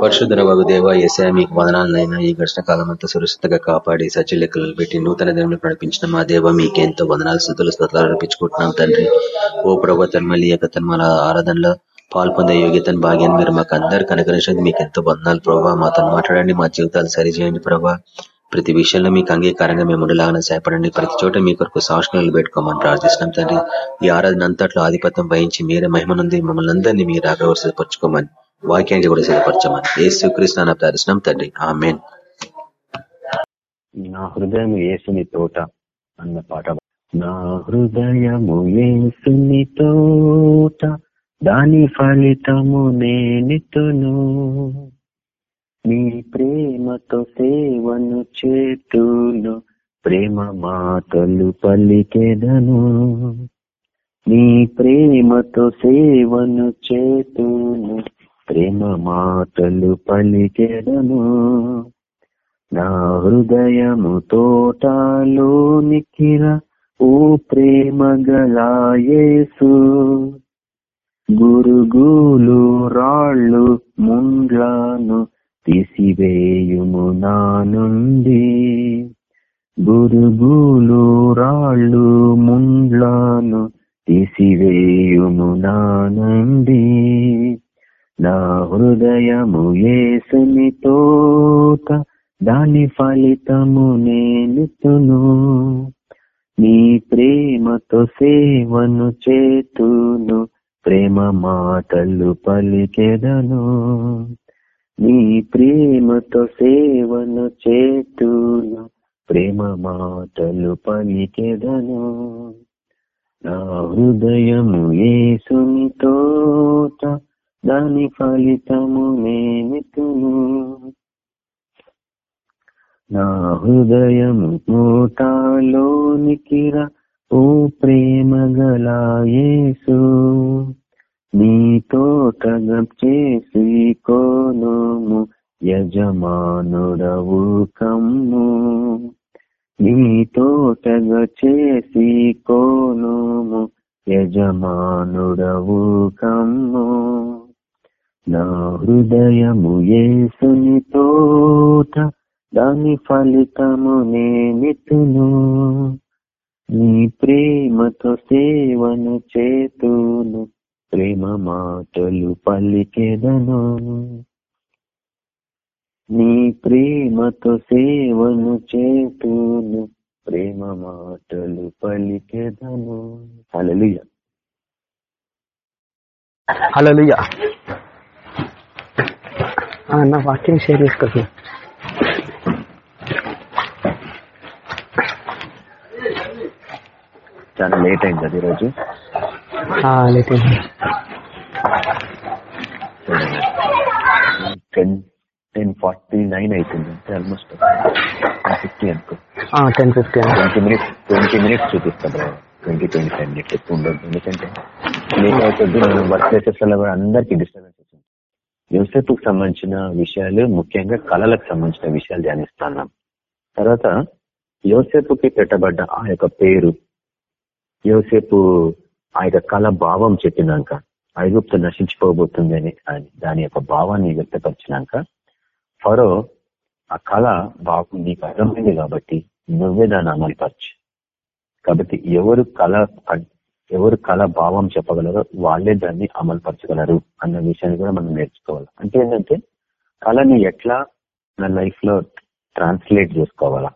పరిశుద్ధ బాబు దేవ ఏసా మీకు వదనాలనైనా ఈ ఘర్షణ కాలం అంతా సురక్షితంగా కాపాడి సచిలెక్కలు పెట్టి నూతన దినంలో నడిపించిన మా దేవ మీకెంతో వదనాలు స్థుతులు స్తోత్రాలు అర్పించుకుంటున్నాం తండ్రి. ఓ ప్రభు తన్మలి యొక్క తన్మల ఆరాధనలో పాల్పొందే యోగ్యతను భాగ్యాన్ని మీరు మాకు అందరు అనుగ్రహించండి మీకు ఎంతో వందనాలు ప్రభావ మాతో మాట్లాడండి మా జీవితాలు సరిచేయండి ప్రభావ ప్రతి విషయంలో మీకు అంగీకారంగా మేము ఉండలాగానే సేపడండి ప్రతి చోట మీ కొరకు సాక్షణలు పెట్టుకోమని ప్రార్థిస్తున్నాం తండ్రి. ఈ ఆరాధన అంతట్లో ఆధిపత్యం వహించి మీరే మహిమనుంది మమ్మల్ని అందరినీ మీరు ఆగ్రహ సిద్ధపరచుకోమని వాక్యాన్ని కూడా సిద్ధపరచమని. ఏ శ్రీకృష్ణ ప్రార్థిస్తున్నాం తండ్రి. ఆమెన్. నా హృదయం ఏసుని తోట అన్న పాట. నా హృదయము ఏసుని తోట దాని ఫలితము నేనితును. నీ ప్రేమతో సేవను చేతును ప్రేమ మాటలు పలికెదను. నీ ప్రేమతో సేవను చేతును ప్రేమ మాటలు పలికెదను. నా హృదయము తోటలో నిక్కిన ఓ ప్రేమ గలాయేసు గురుగులు రాళ్ళు ముండ్లను తీసివేయుము నా నుండి. గురుగులు రాళ్ళు ముండ్లను తీసివేయుము నా నుండి. నా హృదయము ఏసుని తోట దాని ఫలితము నేనుతును. నీ ప్రేమతో సేవను చేతును ప్రేమ మాటలు పలికెదను. నీ ప్రేమతో సేవను చేతును ప్రేమ మాటలు పలికెదను. నా హృదయము ఏసుని తోట దాని ఫలితము నేమితును నా హృదయము మూటాలోనికిరా ఓ ప్రేమ గలాయేసు నీతో నీ చేసి కోనుము యజమానుడవు కమ్ము. నీతో తోటగ చేసి కోనుము యజమానుడవు కమ్ము. నా హృదయము ఏసుని తోట దాని ఫలితము నేనితును. నీ ప్రేమతో సేవను చేతును ప్రేమ మాటలు పలికెదను. నీ ప్రేమతో సేవను చేతును ప్రేమ మాటలు పలికెదను. హలలుయ హలలుయ నా వాక్యం షేర్ చేసుకోవచ్చు చాలా లేట్ అయింది అది ఈరోజు. లేట్ అయింది. టెన్ టెన్ ఫార్టీ నైన్ అవుతుంది అంటే ఆల్మోస్ట్ ఫిఫ్టీ అనుకో. Ten fifty twenty minutes twenty minutes చూపిస్తాం ట్వంటీ ట్వంటీ ఫైవ్ మినిట్స్ ఎక్కువ ఉండదు ఎందుకంటే లేట్ అవుతుంది మనం వర్క్ ప్లేసెస్లో కూడా అందరికీ డిస్టర్బెన్స్ యోసేపుకు సంబంధించిన విషయాలు ముఖ్యంగా కళలకు సంబంధించిన విషయాలు ధ్యానిస్తున్నాం. తర్వాత యోసేపుకి పెట్టబడ్డ ఆ యొక్క పేరు యోసేపు ఆ యొక్క కళ భావం చెప్పినాక ఐగుప్తు నశించిపోబోతుంది అని దాని యొక్క భావాన్ని వ్యక్తపరిచినాక ఫరో ఆ కళ బాగు నీకు అర్థమైంది కాబట్టి నువ్వే దాన్ని అమలుపరచు. కాబట్టి ఎవరు కళ ఎవరు కళ భావం చెప్పగలరో వాళ్ళే దాన్ని అమలుపరచగలరు అన్న విషయాన్ని కూడా మనం నేర్చుకోవాలి. అంటే ఏంటంటే కళని ఎట్లా నా లైఫ్లో ట్రాన్స్లేట్ చేసుకోవాలా?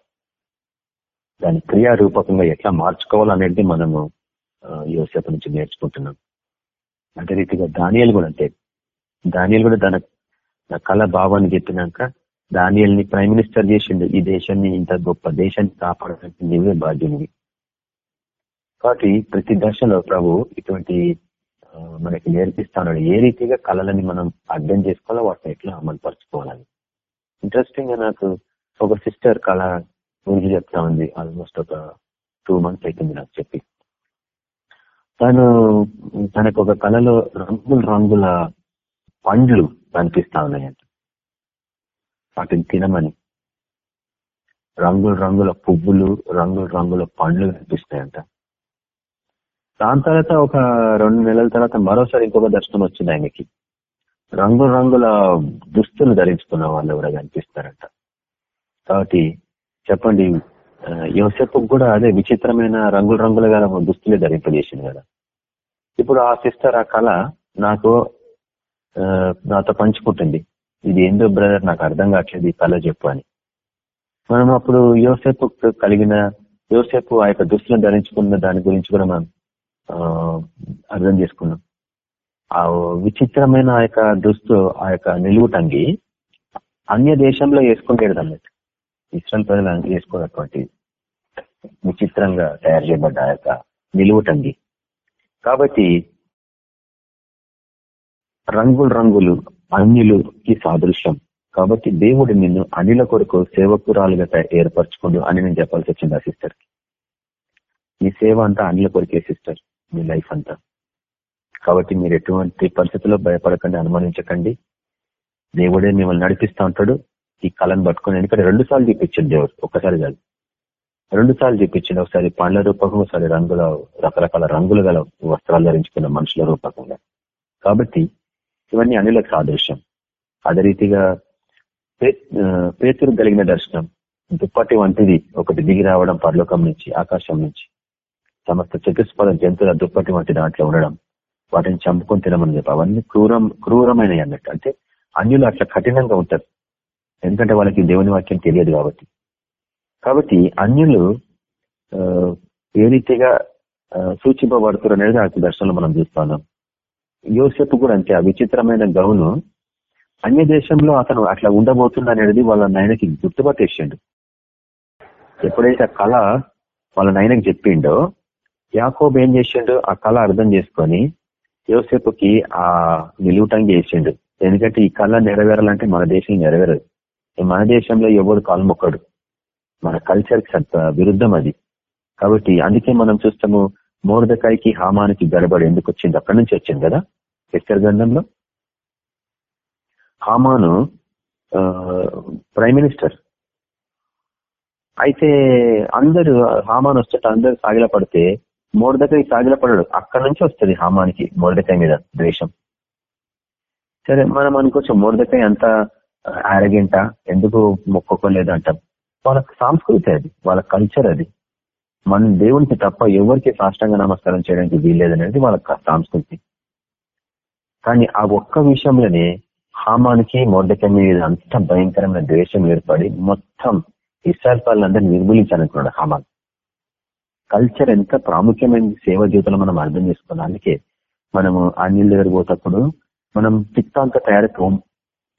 దాని క్రియారూపకంగా ఎట్లా మార్చుకోవాలనేది మనము యోసేపు నుంచి నేర్చుకుంటున్నాం. అదే రీతిగా దానియాలు కూడా అంతే. దానియలు కూడా తన కళ భావాన్ని చెప్పినాక దానియల్ని ప్రైమ్ మినిస్టర్ చేసిండు. ఈ దేశాన్ని ఇంత గొప్ప దేశాన్ని కాపాడడానికి నువ్వే బాధ్యునివి. కాబట్టి ప్రతి దశలో ప్రభు ఇటువంటి మనకి నేర్పిస్తాడు ఏ రీతిగా కళలని మనం అర్థం చేసుకోవాలో వాటిని ఎట్లా అమలు పరుచుకోవాలని ఇంట్రెస్టింగ్గా నాకు ఒక సిస్టర్ కళ గురించి చెప్తా ఉంది. ఆల్మోస్ట్ ఒక టూ మంత్స్ అవుతుంది నాకు చెప్పి. తను తనకు ఒక కళలో రంగుల రంగుల పండ్లు కనిపిస్తా ఉన్నాయంట. వాటిని తినమని. రంగుల రంగుల పువ్వులు రంగుల రంగుల పండ్లు కనిపిస్తాయంట. దాని తర్వాత ఒక రెండు నెలల తర్వాత మరోసారి ఇంకొక దర్శనం వచ్చింది ఆయనకి. రంగు రంగుల దుస్తులు ధరించుకున్న వాళ్ళు కూడా కనిపిస్తారంట. కాబట్టి చెప్పండి ఆ, యోసేపు కూడా అదే విచిత్రమైన రంగుల రంగుల గల దుస్తులే ధరింపజేసింది కదా. ఇప్పుడు ఆ సిస్టర్ ఆ కళ నాకు నాతో పంచుకుంటుంది. ఇది ఏందో బ్రదర్ నాకు అర్థం కావట్లేదు ఈ కళ చెప్పు అని. మనం అప్పుడు యోసేపు కలిగిన యోసేపు ఆ యొక్క దుస్తులను ధరించుకున్న దాని గురించి కూడా మనం అర్థం చేసుకున్నాం. ఆ విచిత్రమైన ఆ యొక్క దుస్తు ఆ యొక్క నిలువుటంగి అన్య దేశంలో వేసుకుంటాడు అన్నట్టు ఇస్రాయల్ ప్రజలు వేసుకున్నటువంటి విచిత్రంగా తయారు చేయబడ్డ ఆ యొక్క నిలువుటంగి కాబట్టి రంగులు రంగులు అన్యులుకి సాదృశ్యం. కాబట్టి దేవుడు నిన్ను అనిల కొరకు సేవకురాలుగా తయ- ఏర్పరచుకోండు అని నేను చెప్పాల్సి వచ్చింది ఆ సిస్టర్కి. ఈ సేవ అంతా అనిల కొరికే సిస్టర్. మీ లైఫ్ అంతా. కాబట్టి మీరు ఎటువంటి పరిస్థితుల్లో భయపడకండి అనుమానించకండి. దేవుడే మిమ్మల్ని నడిపిస్తా ఉంటాడు. ఈ కళను పట్టుకుని ఎందుకంటే రెండు సార్లు చూపించండి దేవుడు ఒక్కసారి కాదు. రెండు సార్లు చూపించండి ఒకసారి పండ్ల రూపకం ఒకసారి రంగుల రకరకాల రంగులు గల వస్త్రాలు ధరించుకున్న మనుషుల రూపకంగా. కాబట్టి ఇవన్నీ అనులకు సాదృశ్యం అదే రీతిగా పేతురు కలిగిన దర్శనం. దుప్పటి వంటిది ఒకటి దిగి రావడం పరలోకం నుంచి ఆకాశం నుంచి. సమస్త చతుస్పద జంతువుల దుప్పటి వంటి దాంట్లో ఉండడం వాటిని చంపుకొని తినమని చెప్పి అవన్నీ క్రూరం క్రూరమైనవి అన్నట్టు. అంటే అన్యులు అట్లా కఠినంగా ఉంటారు. ఎందుకంటే వాళ్ళకి దేవుని వాక్యం తెలియదు కాబట్టి. కాబట్టి అన్యులు ఏ రీతిగా సూచింపబడుతున్నారు అనేది ఆ దర్శనంలో మనం చూస్తున్నాం యోసేపు కూడా అంతే ఆ విచిత్రమైన గౌను అన్య దేశంలో అతను అట్లా ఉండబోతుంది అనేది వాళ్ళ నాయనకి గుర్తుపట్టేసిండు. ఎప్పుడైతే ఆ కళ వాళ్ళ నాయనకి చెప్పిండో యాకోబ్ ఏం చేసిండు? ఆ కళ అర్థం చేసుకొని యోసేపుకి ఆ నిలువుటంగి వేసిండు ఎందుకంటే ఈ కళ నెరవేరాలంటే మన దేశం నెరవేరదు. మన దేశంలో ఎవడు కాలుమొక్కడు మన కల్చర్కి సత్త విరుద్ధం అది. కాబట్టి అందుకే మనం చూస్తాము మోర్దకాయకి హామానికి గడబడి ఎందుకు వచ్చింది? అక్కడి నుంచి వచ్చింది కదా? ఎస్తర్ గంధంలో హామాను ప్రైమ్ మినిస్టర్. అయితే అందరూ హామాన్ వచ్చేట అందరూ సాగిల పడితే మోర్దకాయ సాగిల పడడు అక్కడ నుంచి వస్తుంది హామానికి మోర్దకాయ మీద ద్వేషం. సరే మనం అనుకోవచ్చు మోర్దకాయ అంత ఆరగెంట ఎందుకు మొక్కుకోలేదు అంటాం వాళ్ళ సంస్కృతి అది. వాళ్ళ కల్చర్ అది. మన దేవునికి తప్ప ఎవరికి సాష్టంగ నమస్కారం చేయడానికి వీల్లేదనేది వాళ్ళ సాంస్కృతి సంస్కృతి. కానీ ఆ ఒక్క విషయంలోనే హామానికి మొదటి మీద అంత భయంకరమైన ద్వేషం ఏర్పడి మొత్తం ఇస్రాయల్ పాలనందరినీ నిర్మూలించాలనుకున్నాడు హామాన్. కల్చర్ ఎంత ప్రాముఖ్యమైన సేవ జీవితంలో మనం అర్థం చేసుకున్నాం అందుకే మనము ఆ దగ్గర పోతప్పుడు మనం చిత్తాంత తయారు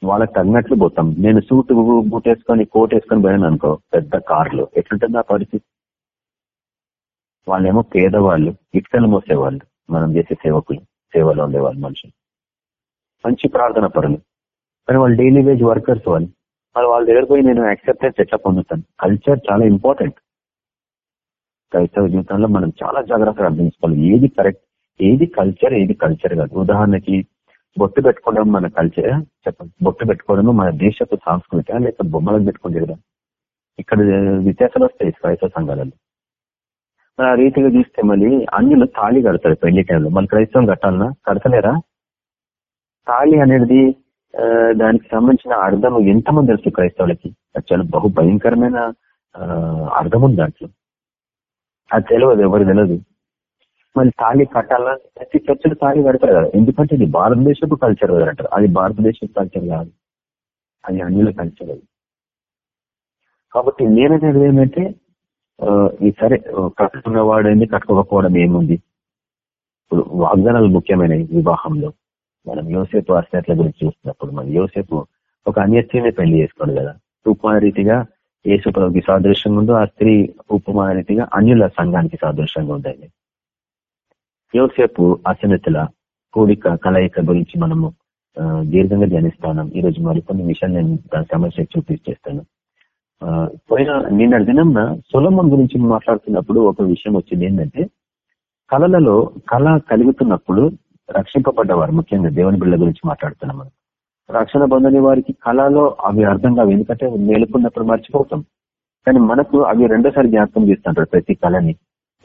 వాళ్ళకి తగినట్లు పోతాం. నేను సూట్ బూట్ వేసుకొని కోట్ వేసుకొని పోయాను అనుకో పెద్ద కార్లు. ఎట్లుంటుంది ఆ పరిస్థితి? వాళ్ళేమో పేదవాళ్ళు ఇటుకలు మోసేవాళ్ళు మనం చేసే సేవకులు సేవలో ఉండేవాళ్ళు మనుషులు. మంచి ప్రార్థన పరులు. కానీ వాళ్ళు డైలీ వేజ్ వర్కర్స్ వాళ్ళు. మరి వాళ్ళ దగ్గర పోయి నేను యాక్సెప్టెన్స్ ఎట్లా పొందుతాను? కల్చర్ చాలా ఇంపార్టెంట్. క్రైస్తవ జీవితంలో మనం చాలా జాగ్రత్తగా అర్థించుకోవాలి. ఏది కరెక్ట్ ఏది కల్చర్ ఏది కల్చర్ కాదు. ఉదాహరణకి బొట్టు పెట్టుకోవడం మన కల్చర్. చెప్పండి బొట్టు పెట్టుకోవడము మన దేశపు సాంస్కృతిక లేక బొమ్మలకు పెట్టుకుంటే ఇక్కడ వ్యత్యాసాలు వస్తాయి క్రైస్తవ సంఘాలలో. మరి ఆ రీతిగా చూస్తే మళ్ళీ అన్యులు తాళి కడతారు పెళ్ళి టైంలో. మళ్ళీ క్రైస్తవం కట్టాలన్నా కడతలేరా? తాళి అనేది దానికి సంబంధించిన అర్థం ఎంతమంది తెలుసు క్రైస్తవులకి? చాలా బహు భయంకరమైన ఆ, అర్థం ఉంది దాంట్లో. అది తెలియదు ఎవరు తెలియదు మళ్ళీ తాళి కట్టాలా? ప్రతి చర్చలు తాళి కడతారు కదా. ఎందుకంటే ఇది భారతదేశపు కల్చర్ అంటారు. అది భారతదేశపు కల్చర్ కాదు. అది అన్యుల కల్చర్ అది. కాబట్టి నేననేది ఏమంటే ఈ సరే కట్టుకున్నవాడు ఏంది కట్టుకోకపోవడం ఏముంది? ఇప్పుడు వాగ్దానాలు ముఖ్యమైనవి వివాహంలో. మనం యోసేపు అర్చనట్ల గురించి చూస్తున్నప్పుడు మనం యోసేపు ఒక అన్య పెళ్ళి చేసుకోడు కదా. ఉపమాన రీతిగా యేసుప్రభుకి సాదృశ్యంగా ఉందో ఆ స్త్రీ ఉపమాన రీతిగా అన్యుల సంఘానికి సాదృశ్యంగా ఉందండి. యోసేపు అసనతుల కూడిక కలయిక గురించి మనము దీర్ఘంగా ధ్యానిస్తాను. ఈ రోజు మరికొన్ని విషయాలు నేను దాని సమస్య చూపించేస్తాను ఆ, పోయిన నిన్న దినం సొలమన్ గురించి మాట్లాడుతున్నప్పుడు ఒక విషయం వచ్చింది ఏంటంటే కళలలో కళ కలుగుతున్నప్పుడు రక్షింపబడ్డవారు ముఖ్యంగా దేవుని బిళ్ళ గురించి మాట్లాడుతున్నాం మనం. రక్షణ పొందని వారికి కళలో అవి అర్థం కావు. ఎందుకంటే మేలుకున్నప్పుడు మర్చిపోతాం. కానీ మనకు అవి రెండోసారి జ్ఞాపకం చేస్తుంటారు ప్రతి కళని.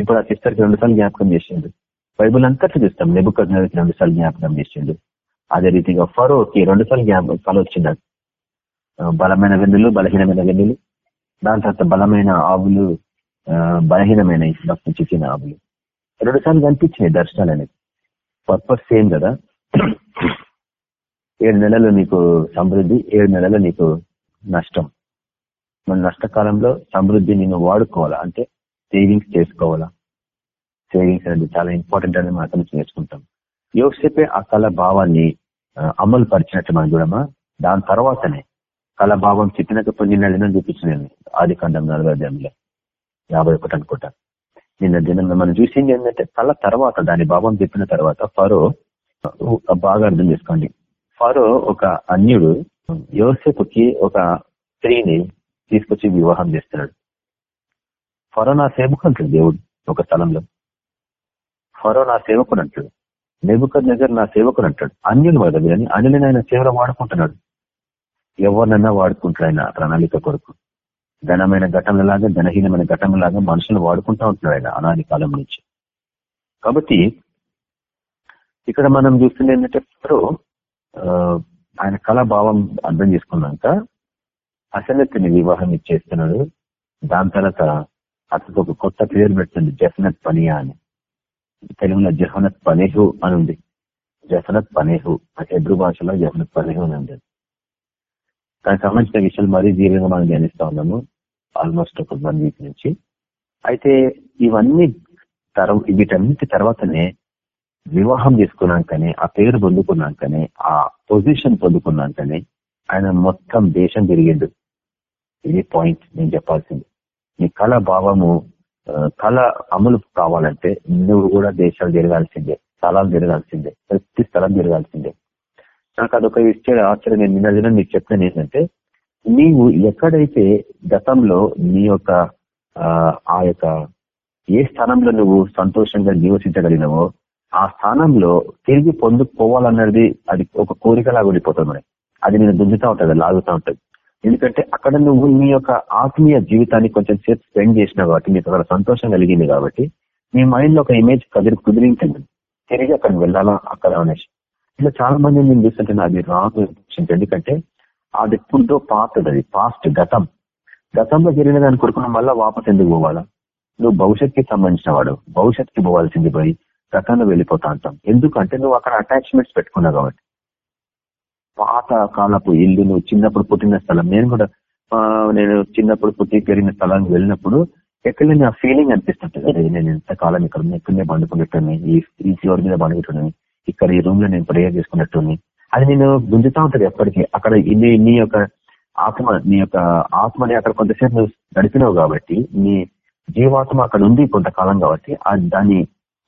ఇప్పుడు ఆ సిస్టర్కి రెండుసార్లు జ్ఞాపకం చేసిండు. బైబుల్ అంతట్లు చూస్తాం నెబుక రెండు సార్లు జ్ఞాపకం చేసిండు. అదే రీతిగా ఫరోకి రెండు సార్లు జ్ఞాపకం కళ వచ్చింది బలమైన వెన్నులు బలహీనమైన వెన్నులు. దాని తర్వాత బలమైన ఆవులు బలహీనమైన భక్తి చిక్కిన ఆవులు. రెండుసార్లు కనిపించినాయి దర్శనాలు అనేది పర్పస్ సేమ్ కదా. ఏడు నెలలు నీకు సమృద్ధి ఏడు నెలలు నీకు నష్టం. మన నష్టకాలంలో సమృద్ధి నేను వాడుకోవాలా? అంటే సేవింగ్స్ చేసుకోవాలా? సేవింగ్స్ అనేది చాలా ఇంపార్టెంట్ అని మనం అక్కడి నేర్చుకుంటాం యోసేపే ఆ కళ భావాన్ని అమలు పరిచినట్టు మనం చూడమా? దాని తర్వాతనే కళ భావం చెప్పినప్పుడు దినం చూపించిన ఆది కాండం నలభై అధ్యాయంలో. యాభై ఒకటి అనుకుంటా. నిన్న దినంలో మనం చూసింది ఏంటంటే కళ తర్వాత దాని భావం చెప్పిన తర్వాత ఫరో బాగా అర్థం చేసుకోండి. ఫరో ఒక అన్యుడు యోసేపుకి ఒక స్త్రీని తీసుకొచ్చి వివాహం చేస్తున్నాడు. ఫరో నా సేవకు అంటాడు దేవుడు ఒక స్థలంలో. ఫరో నా సేవకుడు అంటాడు నెబుకర్ నగర్ నా సేవకుడు అంటాడు అన్యులు వాడు కానీ అన్యులని ఆయన సేవలో వాడుకుంటున్నాడు. ఎవరినన్నా వాడుకుంటాడు ఆయన ప్రణాళిక కొరకు ఘనమైన ఘటనలాగా ఘనహీనమైన ఘటనలాగా మనుషులు వాడుకుంటా ఉంటున్నాడు ఆయన అనాది కాలం నుంచి. కాబట్టి ఇక్కడ మనం చూస్తుంది ఏంటంటే ఫరో ఆయన కళాభావం అర్థం చేసుకున్నాక అసలెత్తిని వివాహం ఇచ్చేస్తున్నాడు. దాని తర్వాత అతనికి ఒక కొత్త పేరు పెడుతుంది జఫనత్ పనియా అని. తెలుగులో జహనత్ పనేహు అని ఉంది. జఫనత్ పనేహు హెబ్రు భాషలో జఫనత్ పనేహు అని ఉంది. దానికి సంబంధించిన విషయాలు మరీ దీర్ఘంగా మనం ధ్యానిస్తా ఉన్నాము ఆల్మోస్ట్ ఒక వన్ వీక్ నుంచి. అయితే ఇవన్నీ తర్వా వీటన్నిటి తర్వాతనే వివాహం చేసుకున్నాకనే ఆ పేరు పొందుకున్నాకనే ఆ పొజిషన్ పొందుకున్నాకనే ఆయన మొత్తం దేశం తిరిగిండు. ఇది పాయింట్ నేను చెప్పాల్సింది. నీ కళ భావము కళ అమలు కావాలంటే నువ్వు కూడా దేశాలు తిరగాల్సిందే స్థలాలు తిరగాల్సిందే ప్రతి స్థలం తిరగాల్సిందే. నాకు అదొక విషయం ఆశ్చర్యం నేను నిన్న దిన నీకు చెప్తాను ఏంటంటే నీవు ఎక్కడైతే గతంలో నీ యొక్క ఆ, ఆ యొక్క ఏ స్థానంలో నువ్వు సంతోషంగా నివసించగలిగినవో ఆ స్థానంలో తిరిగి పొందుకోవాలన్నది అది ఒక కోరికలాగా ఉండిపోతుంది మనకి అది నేను దుంజుతా ఉంటుంది లాగుతూ ఉంటుంది. ఎందుకంటే అక్కడ నువ్వు నీ యొక్క ఆత్మీయ జీవితాన్ని కొంచెం సేపు స్పెండ్ చేసినావు కాబట్టి నీకు అక్కడ సంతోషం కలిగింది కాబట్టి మీ మైండ్లో ఒక ఇమేజ్ కదిరి కుదిరింటుంది తిరిగి అక్కడ వెళ్ళాలా అక్కడ అనేసి. ఇలా చాలా మంది నేను చూస్తుంటే అది రాంగ్ ఎందుకంటే అది ఎప్పుడో పాతది అది పాస్ట్ గతం. గతంలో జరిగిన దాన్ని కొడుకున్న వల్ల వాపస్ ఎందుకు పోవాలా? నువ్వు భవిష్యత్తుకి సంబంధించిన వాడు భవిష్యత్తుకి పోవాల్సింది పోయి గతంలో వెళ్ళిపోతా అంటాం. ఎందుకంటే నువ్వు అక్కడ అటాచ్మెంట్స్ పెట్టుకున్నావు కాబట్టి. పాత కాలపు ఇల్లు నువ్వు చిన్నప్పుడు పుట్టిన స్థలం. నేను కూడా నేను చిన్నప్పుడు పుట్టి పెరిగిన స్థలానికి వెళ్ళినప్పుడు ఎక్కడ నా ఫీలింగ్ అనిపిస్తుంటుంది అరే నేను ఎంతకాలం ఇక్కడ ఉన్నా, ఇక్కడనే పండుకున్నట్టుని ఈ ఈ ఫ్లోర్ మీద పండుకుంటున్నాను ఇక్కడ ఈ రూమ్లో నేను ప్రేయర్ చేసుకున్నట్టుని. అది నేను గుంజుతా ఉంటుంది ఎప్పటికీ. అక్కడ నీ నీ యొక్క ఆత్మ నీ యొక్క ఆత్మని అక్కడ కొంతసేపు నువ్వు గడిపినావు కాబట్టి నీ జీవాత్మ అక్కడ ఉంది కొంతకాలం కాబట్టి దాన్ని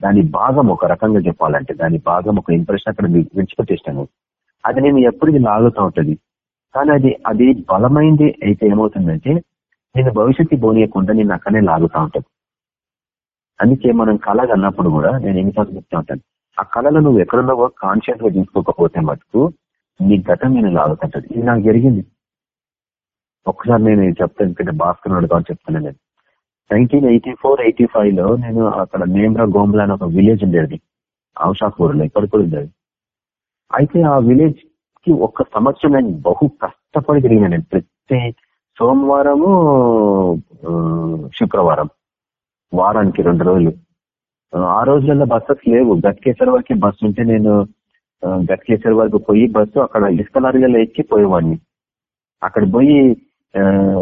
దాని భాగం ఒక రకంగా చెప్పాలంటే దాని భాగం ఒక ఇంప్రెషన్ అక్కడ విడిచిపెట్టేస్తాను. అది నేను ఎప్పటికీ లాగుతూ ఉంటుంది. కానీ అది అది బలమైంది అయితే ఏమవుతుందంటే నేను భవిష్యత్తు బోనియకుండా నేను అక్కడనే లాగుతూ ఉంటుంది అందుకే మనం కళ అన్నప్పుడు కూడా నేను ఎన్నిసార్లు చెప్తా ఉంటాను. ఆ కళలో నువ్వు ఎక్కడున్నావో కాన్షియస్గా తీసుకోకపోతే మటుకు నీ గతం నేను లాగుతుంటది ఇది నాకు జరిగింది. ఒక్కసారి నేను ఇది చెప్తాను ఎందుకంటే భాస్కర్ అని చెప్తాను నేను. నైన్టీన్ ఎయిటీ ఫోర్ ఎయిటీ ఫైవ్లో నేను అక్కడ నేమ్రా గోమ్లా అని ఒక విలేజ్ ఉండేది. ఔషాపూర్లో ఇక్కడ కూడా ఉండేది. అయితే ఆ విలేజ్కి ఒక్క సంవత్సరం నేను బహు కష్టపడి తిరిగిన నేను. ప్రతి సోమవారము శుక్రవారం వారానికి రెండు రోజులు. ఆ, రోజులలో బస్సెస్ లేవు. గట్కేశ్వర వరకు బస్సు ఉంటే నేను గట్కేశ్వర వరకు పోయి బస్సు అక్కడ ఇసుక లారీలలో ఎక్కి పోయేవాడిని అక్కడ పోయి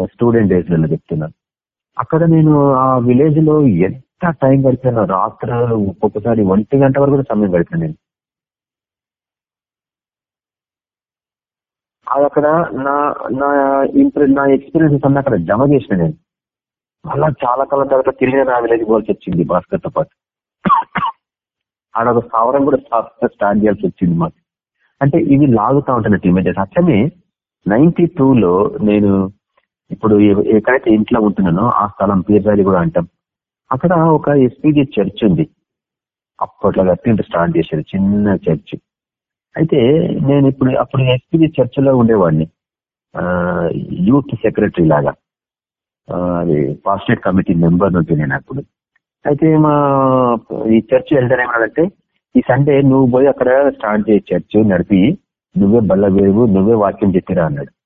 స్టూడెంట్ డేస్లలో చెప్తున్నాను అక్కడ నేను ఆ విలేజ్లో ఎంత టైం గడిపాను రాత్రి ఒక్కొక్కసారి ఒంటి గంట వరకు కూడా సమయం గడిపాను నేను. అది అక్కడ నా నా ఇంప్రె నా ఎక్స్పీరియన్స్ అన్న అక్కడ జమ చేసిన నేను. మళ్ళా చాలా కాలం తర్వాత తిరిగి నా విలేజ్ పోవాల్సి వచ్చింది భాస్కర్తో పాటు. ఆడ ఒక స్థావరం కూడా స్టార్ట్ చేయాల్సి వచ్చింది మాకు. అంటే ఇవి లాగుతా ఉంటున్నట్టు ఇమేజెస్ అట్లనే నైన్టీ లో నేను ఇప్పుడు ఎక్కడైతే ఇంట్లో ఉంటున్నానో ఆ స్థలం పీర్జాలి కూడా అంటాం. అక్కడ ఒక ఎస్పీజీ చర్చ్ ఉంది. అప్పట్లో కట్టింటి స్టార్ట్ చేశారు చిన్న చర్చ్. అయితే నేను ఇప్పుడు అప్పుడు ఎస్పీజీ చర్చ్లో ఉండేవాడిని. యూత్ సెక్రటరీ లాగా. అది పాస్టేట్ కమిటీ మెంబర్ నుంచి నేను అప్పుడు. అయితే మా ఈ చర్చ్ వెళ్తారు ఈ సండే నువ్వు పోయి అక్కడ స్టార్ట్ చేయి చర్చ్ నడిపి. నువ్వే బల్ల వేరువు నువ్వే వాక్యం చెప్పిరా అన్నాడు.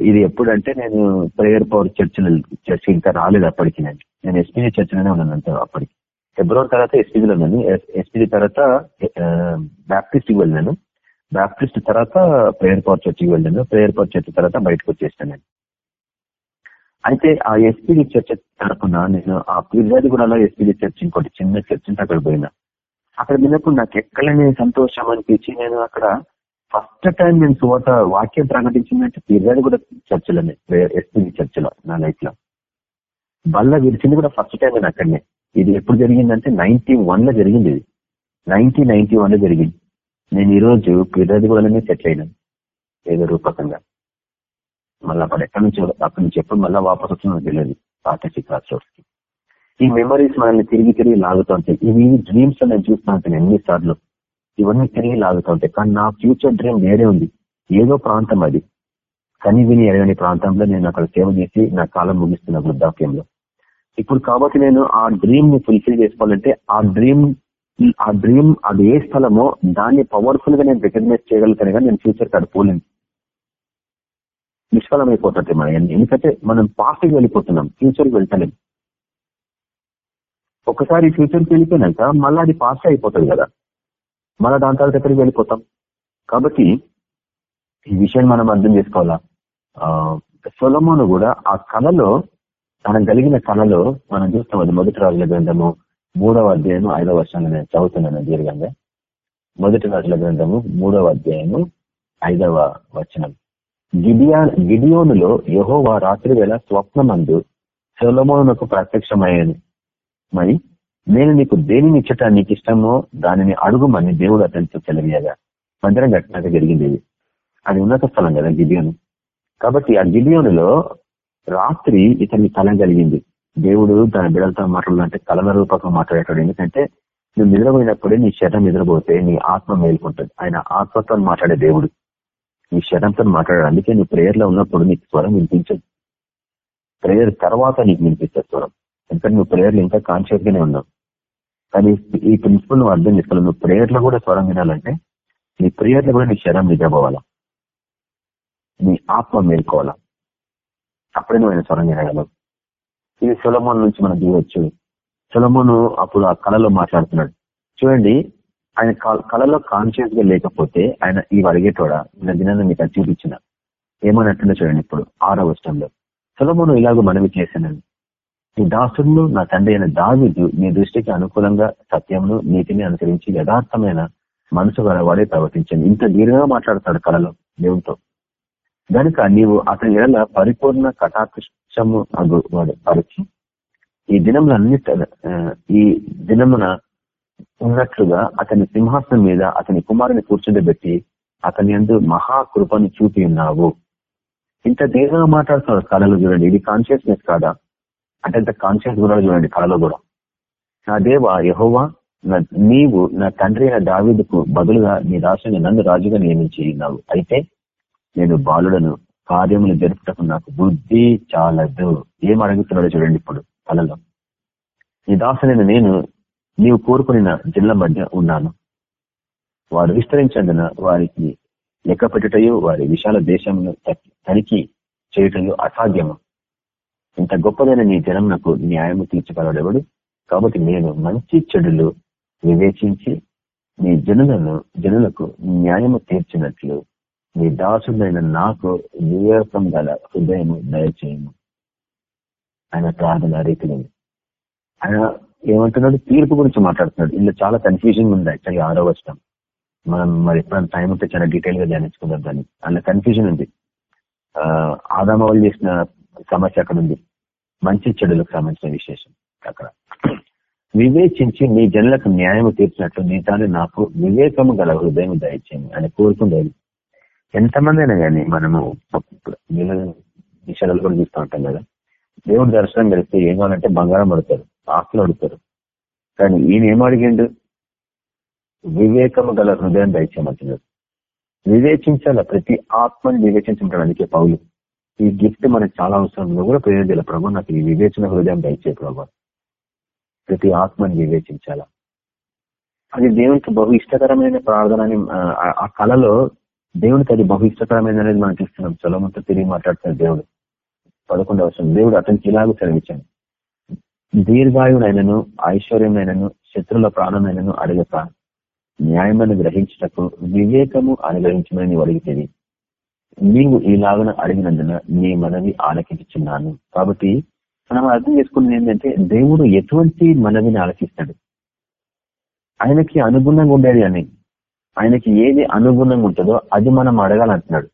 ఇది ఎప్పుడంటే నేను ప్రేయర్ పవర్ చర్చ్ చర్చ్ ఇంకా రాలేదు అప్పటికి నేను. నేను ఎస్పీజీ చర్చిలోనే ఉన్నాను అంత అప్పటికి. ఫిబ్రవరి తర్వాత ఎస్పీజీలో ఉన్నాను. ఎస్పీజీ తర్వాత బ్యాప్టిస్ట్కి వెళ్ళాను. బ్యాప్టిస్ట్ తర్వాత ప్రేయర్ పవర్ చర్చికి వెళ్ళాను. ప్రేయర్ పవర్ చర్చ్ తర్వాత బయటకు వచ్చేసాను నేను. అయితే ఆ ఎస్పీడీ చర్చ్ తరపున నేను ఆ పీర్జాదిగూడలో ఎస్పీడీ చర్చ్ ఇంకోటి చిన్న చర్చ్ అక్కడ పోయినా. అక్కడ విన్నప్పుడు నాకు ఎక్కడనే సంతోషం అనిపించి నేను అక్కడ ఫస్ట్ టైం నేను సువాత వాక్యం ప్రకటించిందంటే కూడా చర్చిలోనే ఎస్పీ చర్చిలో నా లైఫ్లో బల్ల విరిచింది కూడా ఫస్ట్ టైం నేను అక్కడనే. ఇది ఎప్పుడు జరిగిందంటే నైన్టీ వన్లో జరిగింది ఇది. నైన్టీ నైన్టీ వన్లో జరిగింది. నేను ఈరోజు రోజు పీర్జాదిగూడలోనే సెటిల్ అయినాను ఏదో రూపకంగా. మళ్ళీ అక్కడ ఎక్కడి నుంచి అక్కడి నుంచి ఎప్పుడు మళ్ళీ వాపస్ వస్తుందో తెలియదు పాత క్లాస్కి ఈ మెమరీస్ మనల్ని తిరిగి తిరిగి లాగుతూ ఉంటాయి. ఇవి డ్రీమ్స్ నేను చూస్తున్నాను ఎన్ని ఎన్నిసార్లు. ఇవన్నీ తిరిగి లాగుతూ ఉంటాయి. కానీ నా ఫ్యూచర్ డ్రీమ్ వేరే ఉంది. ఏదో ప్రాంతం అది. కని విని ఎరగని ప్రాంతంలో నేను అక్కడ సేవ చేసి నా కాలం ముగిస్తున్న వృద్ధాప్యంలో ఇప్పుడు కాబట్టి నేను ఆ డ్రీమ్ని ఫుల్ఫిల్ చేసుకోవాలంటే ఆ డ్రీమ్ ఆ డ్రీమ్ అది ఏ స్థలమో దాన్ని పవర్ఫుల్గా నేను రికగ్నైజ్ చేయగలుగుతాను కానీ నేను ఫ్యూచర్ కాడ పోలేను. నిష్ఫలమైపోతుంది మన ఎందుకంటే మనం పాస్ట్కి వెళ్ళిపోతున్నాం. ఫ్యూచర్కి వెళ్తలేం. ఒకసారి ఫ్యూచర్కి వెళ్ళిపోయినాక మళ్ళీ అది పాస్ట్ అయిపోతుంది కదా. మన దాని తర్వాత ఎక్కడికి వెళ్ళిపోతాం? కాబట్టి ఈ విషయాన్ని మనం అర్థం చేసుకోవాలా? ఆ సొలమోను కూడా ఆ కళలో తనకు కలిగిన కళలో మనం చూస్తాం అది మొదటి రాజుల గ్రంథము మూడవ అధ్యాయము ఐదవ వర్షాన్ని నేను చదువుతున్నాను దీర్ఘంగా. మొదటి రాజుల గ్రంథము మూడవ అధ్యాయము ఐదవ వచనం. గిడియా గిడియోనులో యహోవా రాత్రి వేళ స్వప్నమందు సొలమోనుకు ప్రత్యక్షమయ్యాను మరి నేను నీకు దేనిని ఇచ్చట నీకు ఇష్టమో దానిని అడుగుమని దేవుడు అతనితో తెలియగా. మందిరం కట్టినాక జరిగింది ఇది. అది ఉన్నత స్థలం కదా గిడియోను కాబట్టి ఆ గిడియోనులో రాత్రి ఇతని కలం కలిగింది. దేవుడు దాని బిడలతో మాట్లాడాలంటే కలన రూపకం మాట్లాడేటాడు. ఎందుకంటే నువ్వు నిద్రపోయినప్పుడే నీ శరం నిద్రపోతే నీ ఆత్మ మేలుకుంటుంది. ఆయన ఆత్మతో మాట్లాడే దేవుడు. నీ శరంతో మాట్లాడాడు. అందుకే నువ్వు ప్రేయర్లో ఉన్నప్పుడు నీకు స్వరం వినిపించదు. ప్రేయర్ తర్వాత నీకు వినిపిస్తుంది స్వరం. ఎందుకంటే నువ్వు ప్రేయర్లు ఇంకా కాన్షియస్ గానే ఉన్నావు. కానీ ఈ ప్రిన్సిపల్ నువ్వు అర్థం చేసుకోవాలి. నువ్వు ప్రేయర్లో కూడా స్వరం వినాలంటే నీ ప్రేయర్లో కూడా నీ శరం నిజపోవాలా నీ ఆత్మ మేల్కోవాలా? అప్పుడే నువ్వు ఆయన స్వరం వినగలవు. ఇది సులభం నుంచి మనం చూడవచ్చు సులభను అప్పుడు ఆ కళలో మాట్లాడుతున్నాడు. చూడండి ఆయన కళలో కాన్షియస్గా లేకపోతే ఆయన ఇవి అడిగేటోడా? నిన్న దినాన్ని మీకు చూపించిన. ఏమన్నట్టుందో చూడండి ఇప్పుడు ఆరో వర్షంలో సులభను ఇలాగ మనవి చేశానని. నీ దాసుడు నా తండ్రి అయిన దావిదు నీ దృష్టికి అనుకూలంగా సత్యమును నీతిని అనుసరించి యథార్థమైన మనసు వాడే ప్రవర్తించండి. ఇంత దీర్ఘంగా మాట్లాడతాడు కళలో దేవుడితో గనుక నీవు అతని ఎడల పరిపూర్ణ కటాక్షము వాడు పరిచి ఈ దినముల అన్నిట ఈ దినమున ఉన్నట్లుగా అతని సింహాసనం మీద అతని కుమారుని కూర్చుండబెట్టి అతని ఎందు మహాకృపను చూపి ఉన్నావు. ఇంత దీర్ఘంగా మాట్లాడుతున్నాడు కళలు చూడండి. ఇది కాన్షియస్నెస్ కాదా? అంటే ఇంత కాన్షియస్ కూడా చూడండి కళలో కూడా. నా దేవ యహోవా నీవు నా తండ్రి అయిన దావిదుకు బదులుగా నీ రాష్ట్రాన్ని నన్ను రాజుగా నియమించి ఉన్నావు. అయితే నేను బాలుడను కార్యములు జరుపుటకు నాకు బుద్ధి చాలదు. ఏం అడుగుతున్నాడో చూడండి ఇప్పుడు కళలో నీ దాసునైన నేను నీవు కోరుకున్న జిల్ల మధ్య ఉన్నాను. వారు విస్తరించందున వారికి లెక్క పెట్టుటయు వారి విశాల దేశంలో తనిఖీ చేయుటయు అసాధ్యము. ఇంత గొప్పదైన నీ జనం నాకు న్యాయము తీర్చగలడెవడు? కాబట్టి నేను మంచి చెడులు వివేచించి నీ జనులను జనులకు న్యాయము తీర్చినట్లు నీ దాసుడైన నాకు వివేకం గల హృదయము దయచేయము. ఆయన ప్రార్థన రీతిలో. ఆయన ఏమంటున్నాడు? తీర్పు గురించి మాట్లాడుతున్నాడు. ఇందులో చాలా కన్ఫ్యూజన్ ఉంది యాక్చువల్లీ ఆరో వచ్చడం మనం మరి ఎప్పుడైనా టైం ఉంటే చాలా డీటెయిల్గా ధ్యానించుకుందాం దాన్ని. అందులో కన్ఫ్యూజన్ ఉంది. ఆదామ వాళ్ళు చేసిన? సమస్య అక్కడ ఉంది. మంచి చెడులకు సంబంధించిన విశేషం అక్కడ. వివేచించి నీ జనులకు న్యాయం తీర్చినట్లు నీ తాను నాకు వివేకము గల హృదయం దయచేయండి అని కోరుకుండేది. ఎంతమంది అయినా కానీ మనము విషయాలు కూడా చూస్తూ ఉంటాం కదా. దేవుడి దర్శనం కలిస్తే ఏం కావాలంటే బంగారం అడుగుతారు ఆకులు అడుగుతారు. కానీ ఈయన ఏం అడిగిండు? వివేకము గల హృదయం దయచేయమంటున్నాడు వివేచించాల? ప్రతి ఆత్మని వివేచించడం అందుకే పౌలు. ఈ గిఫ్ట్ మనకు చాలా అవసరం. నువ్వు కూడా ప్రయోజనాల ప్రభు. నాకు ఈ వివేచన హృదయం దయచే ప్రభు. ప్రతి ఆత్మని వివేచించాలా? అది దేవునికి బహు ఇష్టకరమైన ప్రార్థన అని ఆ, కళలో దేవునికి అది బహు ఇష్టకరమైన అనేది మనం చూస్తున్నాం. చొలమంతో తిరిగి మాట్లాడుతున్న దేవుడు. పదకొండవ అవసరం దేవుడు అతనికి ఇలాగ సెలవిచ్చాను దీర్ఘాయుడైనను ఐశ్వర్యమైనను శత్రుల ప్రాణమైనను అడగక న్యాయమని గ్రహించటకు వివేకము అనుగ్రహించమని నీవు అడిగితేవి నీవు ఈలాగన అడిగినందున నీ మనవి ఆలకించున్నాను కాబట్టి మనం అర్థం చేసుకున్నది ఏంటంటే దేవుడు ఎటువంటి మనవిని ఆలకిస్తాడు? ఆయనకి అనుగుణంగా ఉండేది అని. ఆయనకి ఏది అనుగుణంగా ఉంటుందో అది మనం అడగాలంటున్నాడు.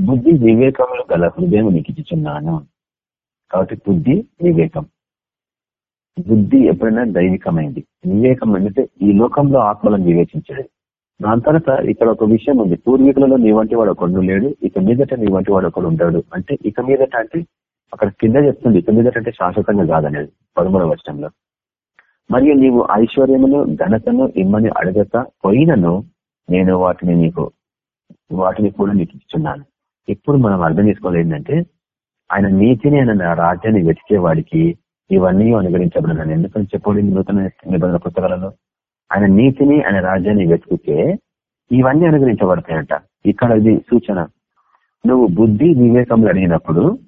బుద్ధి వివేకములు గల హృదయం నీకిచ్చుచున్నాను కాబట్టి బుద్ధి వివేకం. బుద్ధి ఎప్పుడైనా దైవికమైంది వివేకం అంటే ఈ లోకంలో ఆత్మలను వివేచించడం దాని తర్వాత ఇక్కడ ఒక విషయం ఉంది. పూర్వీకులలో నీ వంటి వాడు ఒకడు లేడు. ఇక మీదట నీ వంటి వాడు ఒకడు ఉంటాడు అంటే ఇక మీదట అంటే అక్కడ కింద చెప్తుంది. ఇక మీదట అంటే శాశ్వతంగా కాదనేది పదమూడవ వర్షంలో మరియు నీవు ఐశ్వర్యమును ఘనతను ఇమ్మని అడగక పోయినను నేను వాటిని నీకు వాటిని కూడా నీకు ఇస్తున్నాను. ఇప్పుడు మనం అర్థం చేసుకోవాలి ఏంటంటే ఆయన నీతిని ఆయన రాజ్యాన్ని వెతికే వాడికి ఇవన్నీ అనుగ్రహించబడినాను ఎందుకని చెప్పండి నూతన నిబంధన పుస్తకాలలో ఆయన నీతిని ఆయన రాజ్యాన్ని వెతుకుతే ఇవన్నీ అనుగ్రహించబడతాయంట. ఇక్కడ ఇది సూచన. నువ్వు బుద్ధి వివేకములు అడిగినప్పుడు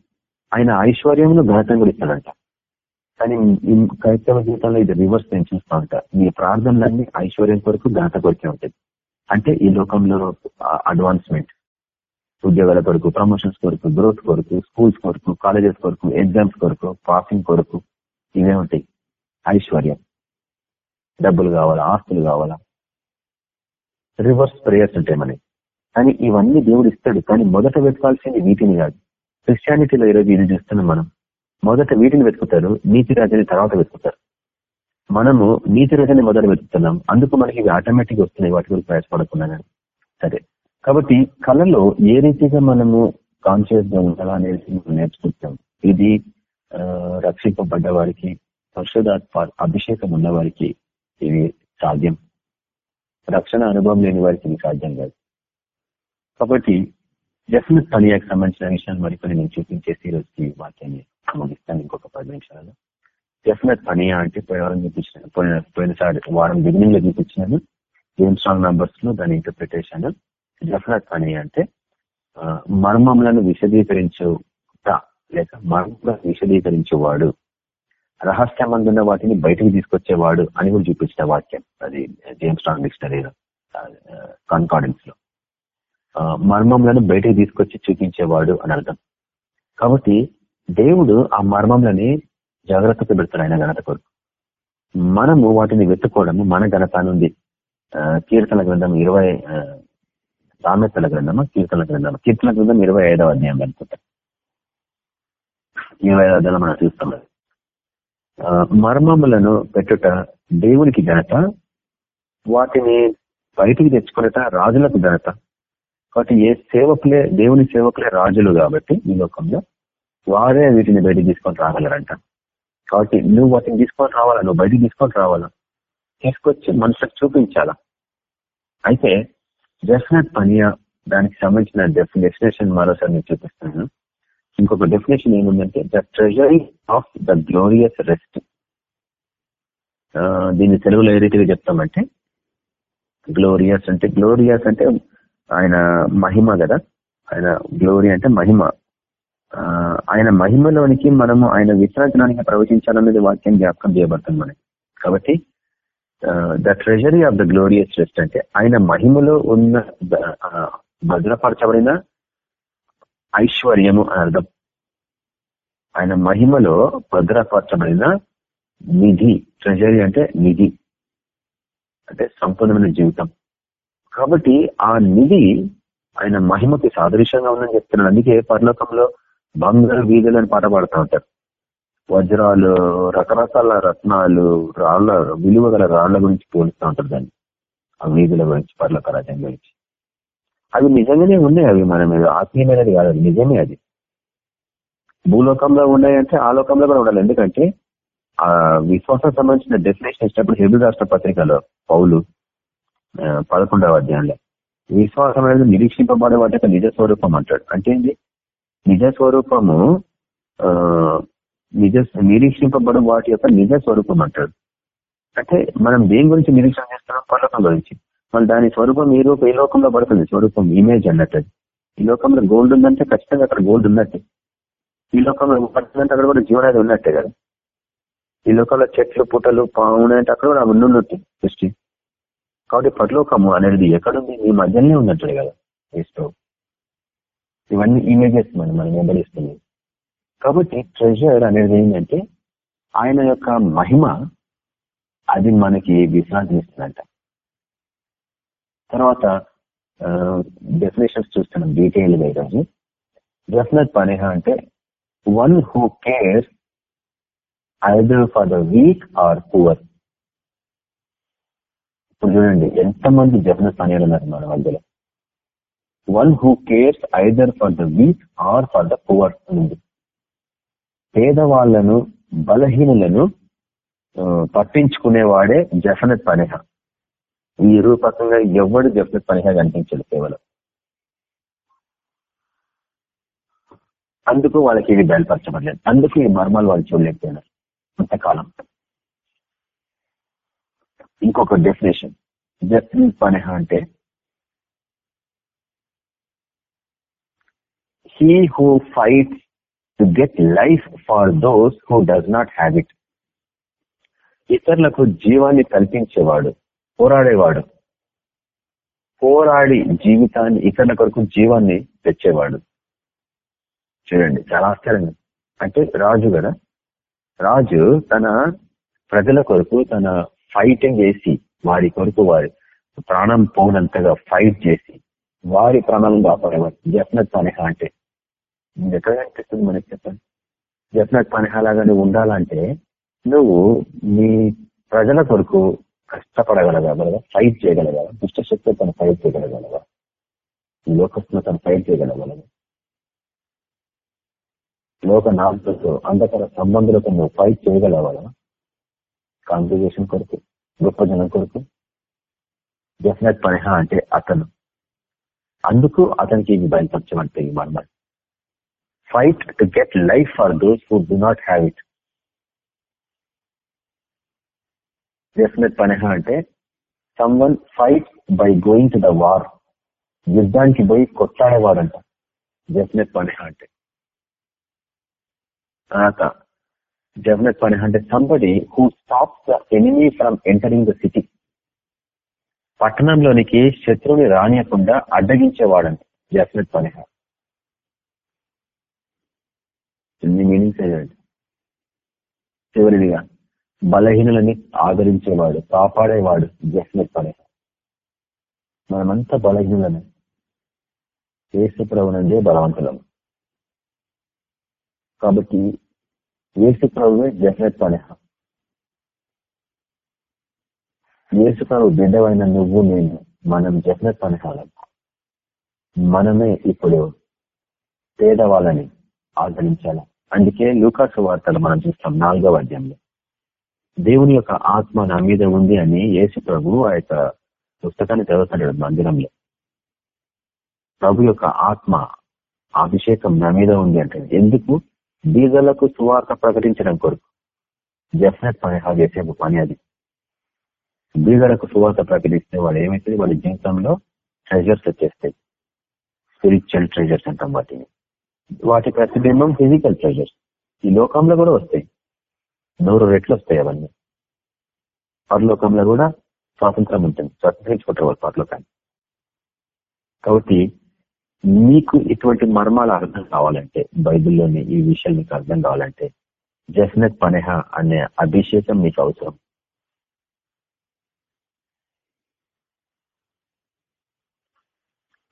ఆయన ఐశ్వర్యమును ఘనతం కూడా ఇస్తాడంట కానీ క్రైస్తవ జీవితంలో ఇది రివర్స్ నేను చూస్తా ఉంటా. నీ ప్రార్థనలన్నీ ఐశ్వర్యం కొరకు ఘనత కొరికే ఉంటుంది అంటే ఈ లోకంలో అడ్వాన్స్మెంట్. ఉద్యోగాల కొరకు ప్రమోషన్స్ కొరకు గ్రోత్ కొరకు స్కూల్స్ కొరకు కాలేజెస్ కొరకు ఎగ్జామ్స్ కొరకు పాసింగ్ కొరకు ఇవే ఉంటాయి. ఐశ్వర్యం. డబ్బులు కావాలా ఆస్తులు కావాలా? రివర్స్ ప్రేయర్స్ ఉంటాయి మనకి కానీ ఇవన్నీ దేవుడు ఇస్తాడు కానీ మొదట వెతకాల్సింది వీటిని కాదు. క్రిస్టియానిటీలో ఈరోజు ఇది చూస్తున్నాం మనం. మొదట వీటిని వెతుకుతారు నీతి రాజని తర్వాత వెతుకుతారు. మనము నీతి రాజని మొదట వెతుకుతున్నాం అందుకు మనకి ఇవి ఆటోమేటిక్ వస్తున్నాయి వాటి గురించి ప్రయాసపడకుండా సరే. కాబట్టి కళలో ఏ రీతిగా మనము కాన్షియస్గా ఉండాలా అనేది మనం నేర్చుకుంటాం. ఇది రక్షింపబడ్డ వారికి పరిశుధాత్మ అభిషేకం ఉన్నవారికి ఇది సాధ్యం. రక్షణ అనుభవం లేని వారికి ఇది సాధ్యం కాదు. కాబట్టి డెఫినెట్ పనియాకి సంబంధించిన విషయాలు మరికొన్ని నేను చూపించేసి రోజుకి వాక్యాన్ని ముగిస్తాను. ఇంకొక పది నిమిషాలు డెఫినెట్ పనియా అంటే పోయేవారం చూపించిన పోయిన పోయినసారి వారం బిగినింగ్లో చూపించినాను. గేమ్ స్ట్రాంగ్ నంబర్స్లో దాని ఇంటర్ప్రిటేషన్ డెఫినెట్ పనియా అంటే మర్మములను విశదీకరించు లేక మర్మములను విశదీకరించేవాడు. రహస్యమందున్న వాటిని బయటకు తీసుకొచ్చేవాడు అని కూడా చూపించిన వాక్యం. అది జేమ్స్ స్ట్రాంగ్ డిక్షనరీలో కాన్కాడెన్స్లో. మర్మంలను బయటకు తీసుకొచ్చి చూపించేవాడు అని అర్థం. కాబట్టి దేవుడు ఆ మర్మంలని జాగ్రత్తగా పెడతాడు ఆయన ఘనత కొరకు. మనము వాటిని వెతుక్కోవడము మన ఘనత నుండి. కీర్తన గ్రంథం ఇరవై సామెతల గ్రంథమా? కీర్తన గ్రంథమా? కీర్తన గ్రంథం ఇరవై ఐదవ అధ్యాయం అనుకుంటా. ఇరవై ఐదవ అధ్యాయం మనం చూస్తాం మర్మములను పెట్టుట దేవునికి ఘనత వాటిని బయటికి తెచ్చుకునేట రాజులకు ఘనత. కాబట్టి ఏ సేవకులే దేవుని సేవకులే రాజులు కాబట్టి ఈ లోకంలో వారే వీటిని బయటికి తీసుకొని రాగలరంట. కాబట్టి నువ్వు వాటిని తీసుకొని రావాలా? నువ్వు బయటికి తీసుకొని రావాలా? తీసుకొచ్చి మనుషులకు చూపించాలా? అయితే డెఫినెట్ పనియా దానికి సంబంధించిన డెఫినేషన్ మరోసారి నేను చూపిస్తాను ఇంకొక డెఫినేషన్ ఏముందంటే the treasury of the glorious rest దీన్ని తెలుగులో ఏ రీతిగా చెప్తామంటే గ్లోరియస్ అంటే గ్లోరియస్ అంటే ఆయన మహిమ కదా. ఆయన గ్లోరీ అంటే మహిమ. ఆయన మహిమలోనికి మనము ఆయన విశ్రాంతనానికి ప్రవచించాలనేది వాక్యం జ్ఞాపకం చేయబడుతుంది మనకి. కాబట్టి the treasury of the glorious rest అంటే ఆయన మహిమలో ఉన్న భద్రపరచబడిన ఐశ్వర్యము అని అర్థం. ఆయన మహిమలో భద్రపరచబడిన నిధి ట్రెజరీ అంటే నిధి అంటే సంపూర్ణమైన జీవితం. కాబట్టి ఆ నిధి ఆయన మహిమకి సాదృశ్యంగా ఉందని చెప్తున్నాడు. అందుకే పరలోకంలో బంగారు వీధులు అని పాట పాడుతూ ఉంటారు. వజ్రాలు రకరకాల రత్నాలు రాళ్ళ విలువ గల రాళ్ళ గురించి పోలుస్తూ ఉంటారు దాన్ని. ఆ వీధుల గురించి పర్లోక రాజ్యం గురించి. అవి నిజంగానే ఉన్నాయి అవి మన మీద ఆత్మీయమైనది కాదు అది నిజమే అది. భూలోకంలో ఉన్నాయంటే ఆ లోకంలో కూడా ఉండాలి. ఎందుకంటే ఆ విశ్వాసం సంబంధించిన డెఫినేషన్ ఇచ్చినప్పుడు హిందూ రాష్ట్ర పత్రికలో పౌలు పదకొండవ అధ్యాయంలో విశ్వాసం అనేది నిరీక్షింపబడే వాటి యొక్క నిజ స్వరూపం అంటాడు. అంటే ఏంటి నిజ స్వరూపము నిజ నిరీక్షింపబడే వాటి యొక్క నిజ స్వరూపం అంటాడు. అంటే మనం దేని గురించి నిరీక్షణ చేస్తున్నాం? పరలోకం గురించి. మళ్ళీ దాని స్వరూపం ఈ రూపం ఈ లోకంలో పడుతుంది. స్వరూపం ఇమేజ్ అన్నట్టు అది. ఈ లోకంలో గోల్డ్ ఉందంటే ఖచ్చితంగా అక్కడ గోల్డ్ ఉన్నట్టే. ఈ లోకంలో పడుతుందంటే అక్కడ కూడా జీవనాది ఉన్నట్టే కదా. ఈ లోకంలో చెట్లు పుట్టలు పావునంటే అక్కడ కూడా అవి ఉన్నట్టు సృష్టి. కాబట్టి పరలోకము అనేది ఎక్కడుంది? ఈ మధ్యలోనే ఉన్నట్టు కదా. ఇష్టం ఇవన్నీ ఇమేజెస్ మనం మనం వెంబడిస్తుంది కాబట్టి ట్రెజర్ అనేది ఏంటంటే ఆయన యొక్క మహిమ అది మనకి విశ్రాంతిస్తుందంట తర్వాత డెఫినేషన్స్ చూస్తున్నాం డీటెయిల్గా ఈరోజు డెఫినెట్ పనిహ అంటే one who cares either for the weak or poor ఇప్పుడు చూడండి ఎంతమంది డెఫినెట్ పనిహాలు ఉన్నారు మన మధ్యలో? One who cares either for the weak or for the poor ఉంది. పేదవాళ్ళను బలహీనులను పట్టించుకునేవాడే జఫనత్ పనిహ. ఈ రూపకంగా ఎవడు జఫనత్ పనిగా కనిపించడు కేవలం. అందుకు వాళ్ళకి ఇది బయలుపరచబడలేదు. అందుకు ఈ మర్మాలు వాళ్ళు చూడలేకపోయినారు అంతకాలం ఇంకొక డెఫినేషన్ జఫనత్ పనిహ అంటే he who fight to get life for those who does not have it ఇతరులకు జీవాన్ని కల్పించేవాడు పోరాడేవాడు. పోరాడి జీవితాన్ని ఇతరుల కొరకు జీవాన్ని తెచ్చేవాడు. చూడండి చాలా ఆశ్చర్యంగా. అంటే రాజు కదా? రాజు తన ప్రజల కొరకు తన ఫైటింగ్ చేసి వారి కొరకు వారి ప్రాణం పోనంతగా ఫైట్ చేసి వారి ప్రాణాలను కాపాడేవాడు. జఫ్నత్ పనిహ అంటే. ఎక్కడ కనిపిస్తుంది మనకి చెప్పండి? జఫ్నత్ పనిహ లాగా నువ్వు ఉండాలంటే నువ్వు నీ ప్రజల కొరకు కష్టపడగలగలవా ఫైట్ చేయగలగలవా దుష్టశక్తితో తను ఫైట్ చేయగలగలవా? ఈ లోకస్తులో తను ఫైట్ చేయగలగలవా లోక నాలుగుతో అంధకర సంబంధులతో నువ్వు ఫైట్ చేయగలవాలా కాంగ్రిగేషన్ కొరకు గొప్ప జనం కొరకు డెఫినెట్ పనిహ అంటే అతను. అందుకు అతనికి ఇది బయలుపరచమంటే ఈ fight to get life for those who do not have it Zaphenath Paneah అంటే someone fight by going to the war యుద్ధానికి పోయి కొట్లాడేవాడంట డెఫినెట్ పనిహ అంటే. తర్వాత డెఫినెట్ పనిహ అంటే somebody who stop the enemy from entering the city పట్టణంలోనికి శత్రువుని రానియకుండా అడ్డగించేవాడంట definite పనిహ. ఎన్ని meanings అయ్యాడు చివరిదిగా బలహీనులని ఆదరించేవాడు కాపాడేవాడు డెఫినెట్ పని మనమంతా బలహీనులని ఏసు నుండే బలవంతులం. కాబట్టి ఏసుప్రభువే ప్రభువే డెఫినెట్ ఏసుప్రభు ప్రభు బిడ్డవైన నువ్వు నేను మనం డెఫినెట్ పని మనమే ఇప్పుడు పేదవాళ్ళని ఆదరించాలి? అందుకే లూకాసు వార్తలు మనం చూస్తాం నాలుగవ అధ్యాయంలో. దేవుని యొక్క ఆత్మ నా మీద ఉంది అని యేసు ప్రభు ఆ యొక్క పుస్తకాన్ని చదువుతాడు మందిరంలో. ప్రభు యొక్క ఆత్మ అభిషేకం నా మీద ఉంది అంటే ఎందుకు? బీదలకు సువార్త ప్రకటించడం కొరకు. డెఫినెట్ పని చేసే పని అది. బీదలకు సువార్త ప్రకటిస్తే వాళ్ళు ఏమైతుంది వాళ్ళ జీవితంలో ట్రెజర్స్ వచ్చేస్తాయి. స్పిరిచువల్ ట్రెజర్స్ అంటాం వాటిని. వాటి ప్రతిబింబం ఫిజికల్ ట్రెజర్స్ ఈ లోకంలో కూడా వస్తాయి. నూరు రెట్లు వస్తాయి అవన్నీ. పరలోకంలో కూడా స్వాతంత్రం ఉంటుంది. స్వతంత్రించుకుంటారు వాళ్ళు పరలోకాన్ని. కాబట్టి మీకు ఇటువంటి మర్మాలు అర్థం కావాలంటే బైబిల్లోని ఈ విషయాలు మీకు అర్థం కావాలంటే జస్నత్ పనేహ అనే అభిషేకం మీకు అవసరం.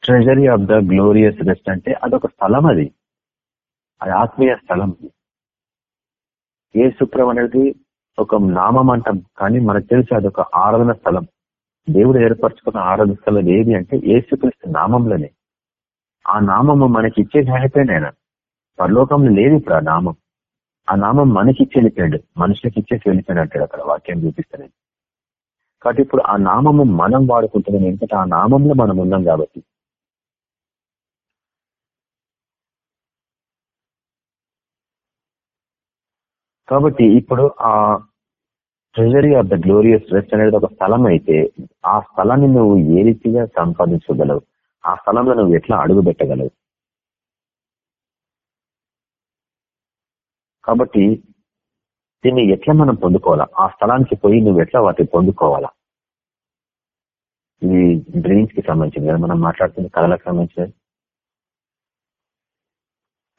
Treasury of the glorious rest అంటే అదొక స్థలం అది. అది ఆత్మీయ స్థలం ఏ సుప్రం అనేది ఒక నామం అంటాం కానీ మనకు తెలిసి అదొక ఆరాధన స్థలం. దేవుడు ఏర్పరచుకున్న ఆరాధన స్థలం ఏది అంటే ఏసుక్రీస్తు నామంలోనే. ఆ నామము మనకి ఇచ్చేది అయిపోయింది ఆయన. పరలోకంలో లేదు ఇప్పుడు ఆ నామం. ఆ నామం మనకి ఇచ్చి వెళ్ళిపోయాడు మనుషులకి ఇచ్చేసి వెళ్ళిపోయాడు అంటాడు అక్కడ వాక్యం చూపిస్తాను కాబట్టి ఇప్పుడు ఆ నామము మనం వాడుకుంటున్నాం ఎందుకంటే ఆ నామంలో మనం ఉన్నాం కాబట్టి. కాబట్టి ఇప్పుడు ఆ treasury of the glorious rest అనేది ఒక స్థలం అయితే ఆ స్థలాన్ని నువ్వు ఏ రీతిగా సంపాదించగలవు? ఆ స్థలంలో నువ్వు ఎట్లా అడుగు పెట్టగలవు? కాబట్టి దీన్ని ఎట్లా మనం పొందుకోవాలా? ఆ స్థలానికి పోయి నువ్వు ఎట్లా వాటిని పొందుకోవాలా? ఇది డ్రీమ్స్కి సంబంధించింది కదా మనం మాట్లాడుతుంది కళలకు సంబంధించినది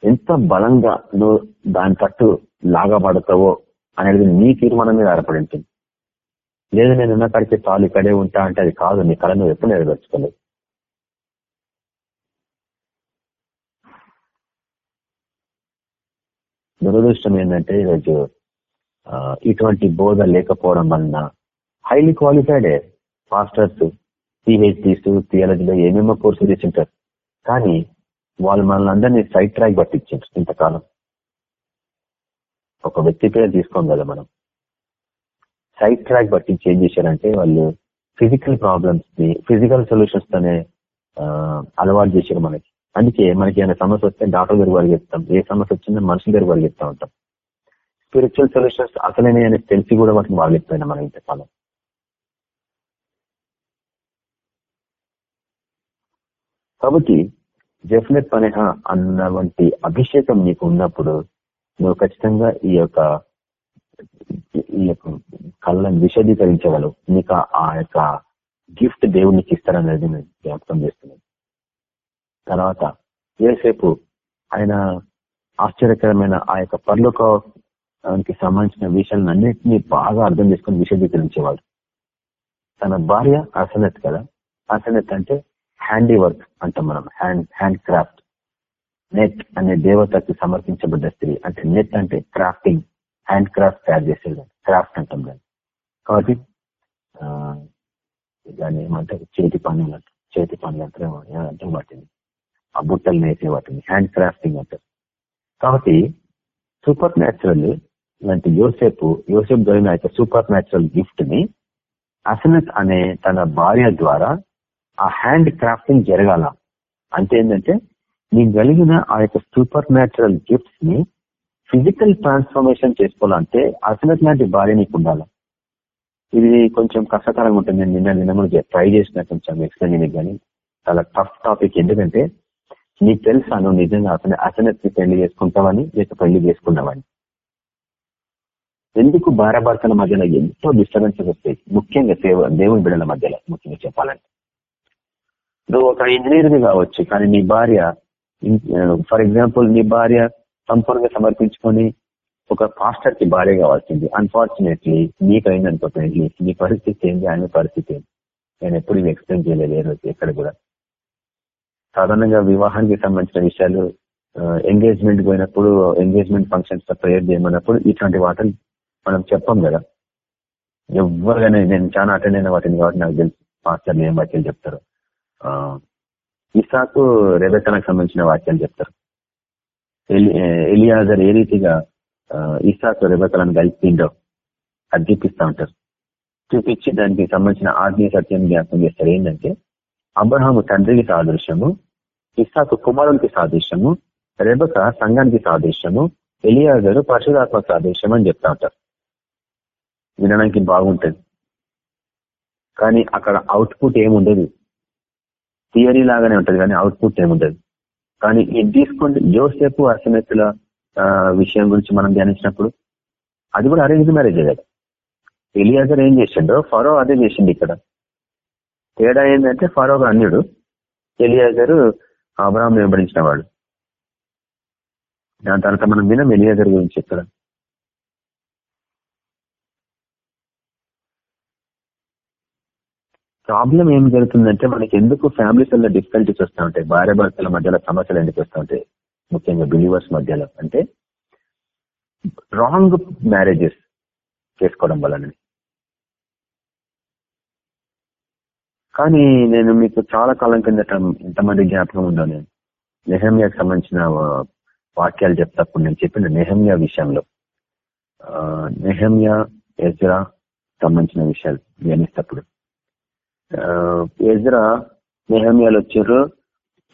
ఎంత బలంగా నువ్వు దాని తట్టు లాగబడతావో అనేది నీ తీర్మానం మీద ఆధారపడి ఉంటుంది లేదు నేను ఉన్న కాడికి చాలు ఇక్కడే ఉంటా అంటే అది కాదు నీ కళ నువ్వు ఎప్పుడు నెరవేర్చుకోలేదు. దురదృష్టం ఏంటంటే ఈరోజు ఇటువంటి బోధ లేకపోవడం వలన హైలీ క్వాలిఫైడే మాస్టర్స్ పిహెచ్డీస్ థియాలజీలో ఏమేమో కోర్సులు చేసింటారు కానీ వాళ్ళు మనల్ని అందరినీ సైడ్ ట్రాక్ పట్టించారు ఇంతకాలం. ఒక వ్యక్తి పేరు తీసుకోం కదా మనం. సైడ్ ట్రాక్ పట్టించి ఏం చేశారంటే వాళ్ళు ఫిజికల్ ప్రాబ్లమ్స్ని ఫిజికల్ సొల్యూషన్స్ తోనే అలవాటు చేశారు మనకి. అందుకే మనకి ఏమైనా సమస్య వస్తే డాక్టర్ దగ్గర పరిగెత్తాం ఏ సమస్య వచ్చిందో మనుషుల దగ్గర పరిగెత్తా ఉంటాం. స్పిరిచువల్ సొల్యూషన్స్ అసలేనే అని తెలిసి కూడా వాటిని వాగలేకపోయినా మనం ఇంతకాలం. కాబట్టి జఫ్నెత్ పనేహ అన్న వంటి అభిషేకం నీకు ఉన్నప్పుడు నువ్వు ఖచ్చితంగా ఈ యొక్క ఈ యొక్క కళ్ళను విశదీకరించగలవు. నీకు ఆ యొక్క గిఫ్ట్ దేవునికి ఇస్తారనేది నేను జ్ఞాపకం చేస్తున్నాను. తర్వాత ఏసేపు ఆయన ఆశ్చర్యకరమైన ఆ యొక్క పర్లోకానికి సంబంధించిన విషయాలను అన్నింటినీ బాగా అర్థం చేసుకుని విశదీకరించేవాడు. తన భార్య అసనత్ కదా? అసనత్ అంటే హ్యాండీ వర్క్ అంటాం మనం. హ్యాండ్ హ్యాండ్ క్రాఫ్ట్ నెట్ అనే దేవతకి సమర్పించబడ్డ స్త్రీ. అంటే నెట్ అంటే క్రాఫ్టింగ్ హ్యాండ్ క్రాఫ్ట్ తయారు చేసేది. క్రాఫ్ట్ అంటాం దాన్ని. కాబట్టి దాన్ని ఏమంటారు? చేతి పనులు అంటారు చేతి పనులు అంటారు అంటే వాటిని. ఆ బుట్టలు నేసే వాటిని. హ్యాండ్ క్రాఫ్టింగ్ అంటారు. కాబట్టి సూపర్ న్యాచురల్ ఇలాంటి యోసేపు యోసేపు దొరికిన యొక్క సూపర్ న్యాచురల్ గిఫ్ట్ని అసనత్ అనే తన భార్య ద్వారా ఆ హ్యాండ్ క్రాఫ్టింగ్ జరగాల. అంటే ఏంటంటే నేను కలిగిన ఆ యొక్క సూపర్ న్యాచురల్ గిఫ్ట్స్ని ఫిజికల్ ట్రాన్స్ఫర్మేషన్ చేసుకోవాలంటే అసలు లాంటి భార్య నీకు ఉండాలి ఇది కొంచెం కష్టతరంగా ఉంటుంది. నేను నిన్న నిన్న ట్రై చేసిన కొంచెం ఎక్స్ప్లెయిన్ కానీ చాలా టఫ్ టాపిక్ ఎందుకంటే నీకు తెలుసా నువ్వు నిజంగా అతని అసనెత్తి పెళ్ళి చేసుకుంటావని లేక పెళ్ళి చేసుకున్నావని ఎందుకు భార్యాభర్తల మధ్యలో ఎంతో డిస్టర్బెన్సెస్ వస్తాయి? ముఖ్యంగా దేవుని బిడ్డల మధ్యలో ముఖ్యంగా చెప్పాలంటే. నువ్వు ఒక ఇంజనీర్ కావచ్చు కానీ నీ భార్య ఫర్ ఎగ్జాంపుల్ నీ భార్య సంపూర్ణంగా సమర్పించుకొని ఒక పాస్టర్కి భార్య కావాల్సింది. అన్ఫార్చునేట్లీ నీకైంది అనుకోండి నీ పరిస్థితి ఏంటి ఆయన పరిస్థితి ఏంటి నేను ఎప్పుడు ఇవి ఎక్స్ప్లెయిన్ చేయలేదు ఎక్కడ కూడా. సాధారణంగా వివాహానికి సంబంధించిన విషయాలు ఎంగేజ్మెంట్ పోయినప్పుడు ఎంగేజ్మెంట్ ఫంక్షన్స్ ప్రేయర్ చేయమన్నప్పుడు ఇట్లాంటి వాటిని మనం చెప్పం కదా. ఎవరిగానే నేను చాలా అటెండ్ అయిన వాటిని కాబట్టి నాకు తెలుసు మాస్టర్లు ఏం వాక్యాలు చెప్తారు. ఇసాకు రెబెక్కనకు సంబంధించిన వాక్యాలు చెప్తారు. ఎలియాజర్ ఏ రీతిగా ఇసాకు రెబెక్కలను కలిపిండో అది చూపిస్తా ఉంటారు. చూపించి దానికి సంబంధించిన ఆత్మీయ సత్యం జ్ఞాపకం చేస్తారు. ఏంటంటే అబ్రహాము తండ్రికి సాదృశ్యము ఇస్సాకు కుమారునికి సాదృశ్యము రెబక సంఘానికి సాదృశ్యము ఎలియాజరు పరిశుధాత్మ సాదృశ్యం అని చెప్తా ఉంటారు. వినడానికి బాగుంటుంది. కానీ అక్కడ అవుట్పుట్ ఏముండదు. థియరీ లాగానే ఉంటది కానీ అవుట్పుట్ ఏముండదు. కానీ ఇది తీసుకోండి జోసేపు అసమెత్తుల విషయం గురించి మనం ధ్యానించినప్పుడు అది కూడా అరేంజ్ మ్యారేజ్ కదా. ఎలియాజర్ ఏం చేసిండో ఫరో అదే చేసిండు ఇక్కడ. తేడా ఏంటంటే ఫరోగా అన్యుడు ఎలియాజరు అబ్రాహం వెంబడించిన వాడు దాని తర్వాత మనం వినం ఎలియాజర్ గురించి ఇక్కడ. ప్రాబ్లం ఏం జరుగుతుందంటే మనకి ఎందుకు ఫ్యామిలీస్ వల్ల డిఫికల్టీస్ వస్తూ ఉంటాయి భార్య భర్తల మధ్యలో సమస్యలు ఎందుకు వస్తూ ఉంటాయి ముఖ్యంగా బిలీవర్స్ మధ్యలో. అంటే రాంగ్ మ్యారేజెస్ చేసుకోవడం వలన కానీ నేను మీకు చాలా కాలం కిందట ఎంతమంది జ్ఞాపకం ఉందో నేను. నెహమ్యాకి సంబంధించిన వాక్యాలు చెప్తప్పుడు నేను చెప్పిన నెహమ్యా విషయంలో. నెహమ్యా ఎజ్రా సంబంధించిన విషయాలు ధ్యానిస్తప్పుడు ఎజ్రా నెహమ్యాలు వచ్చారు.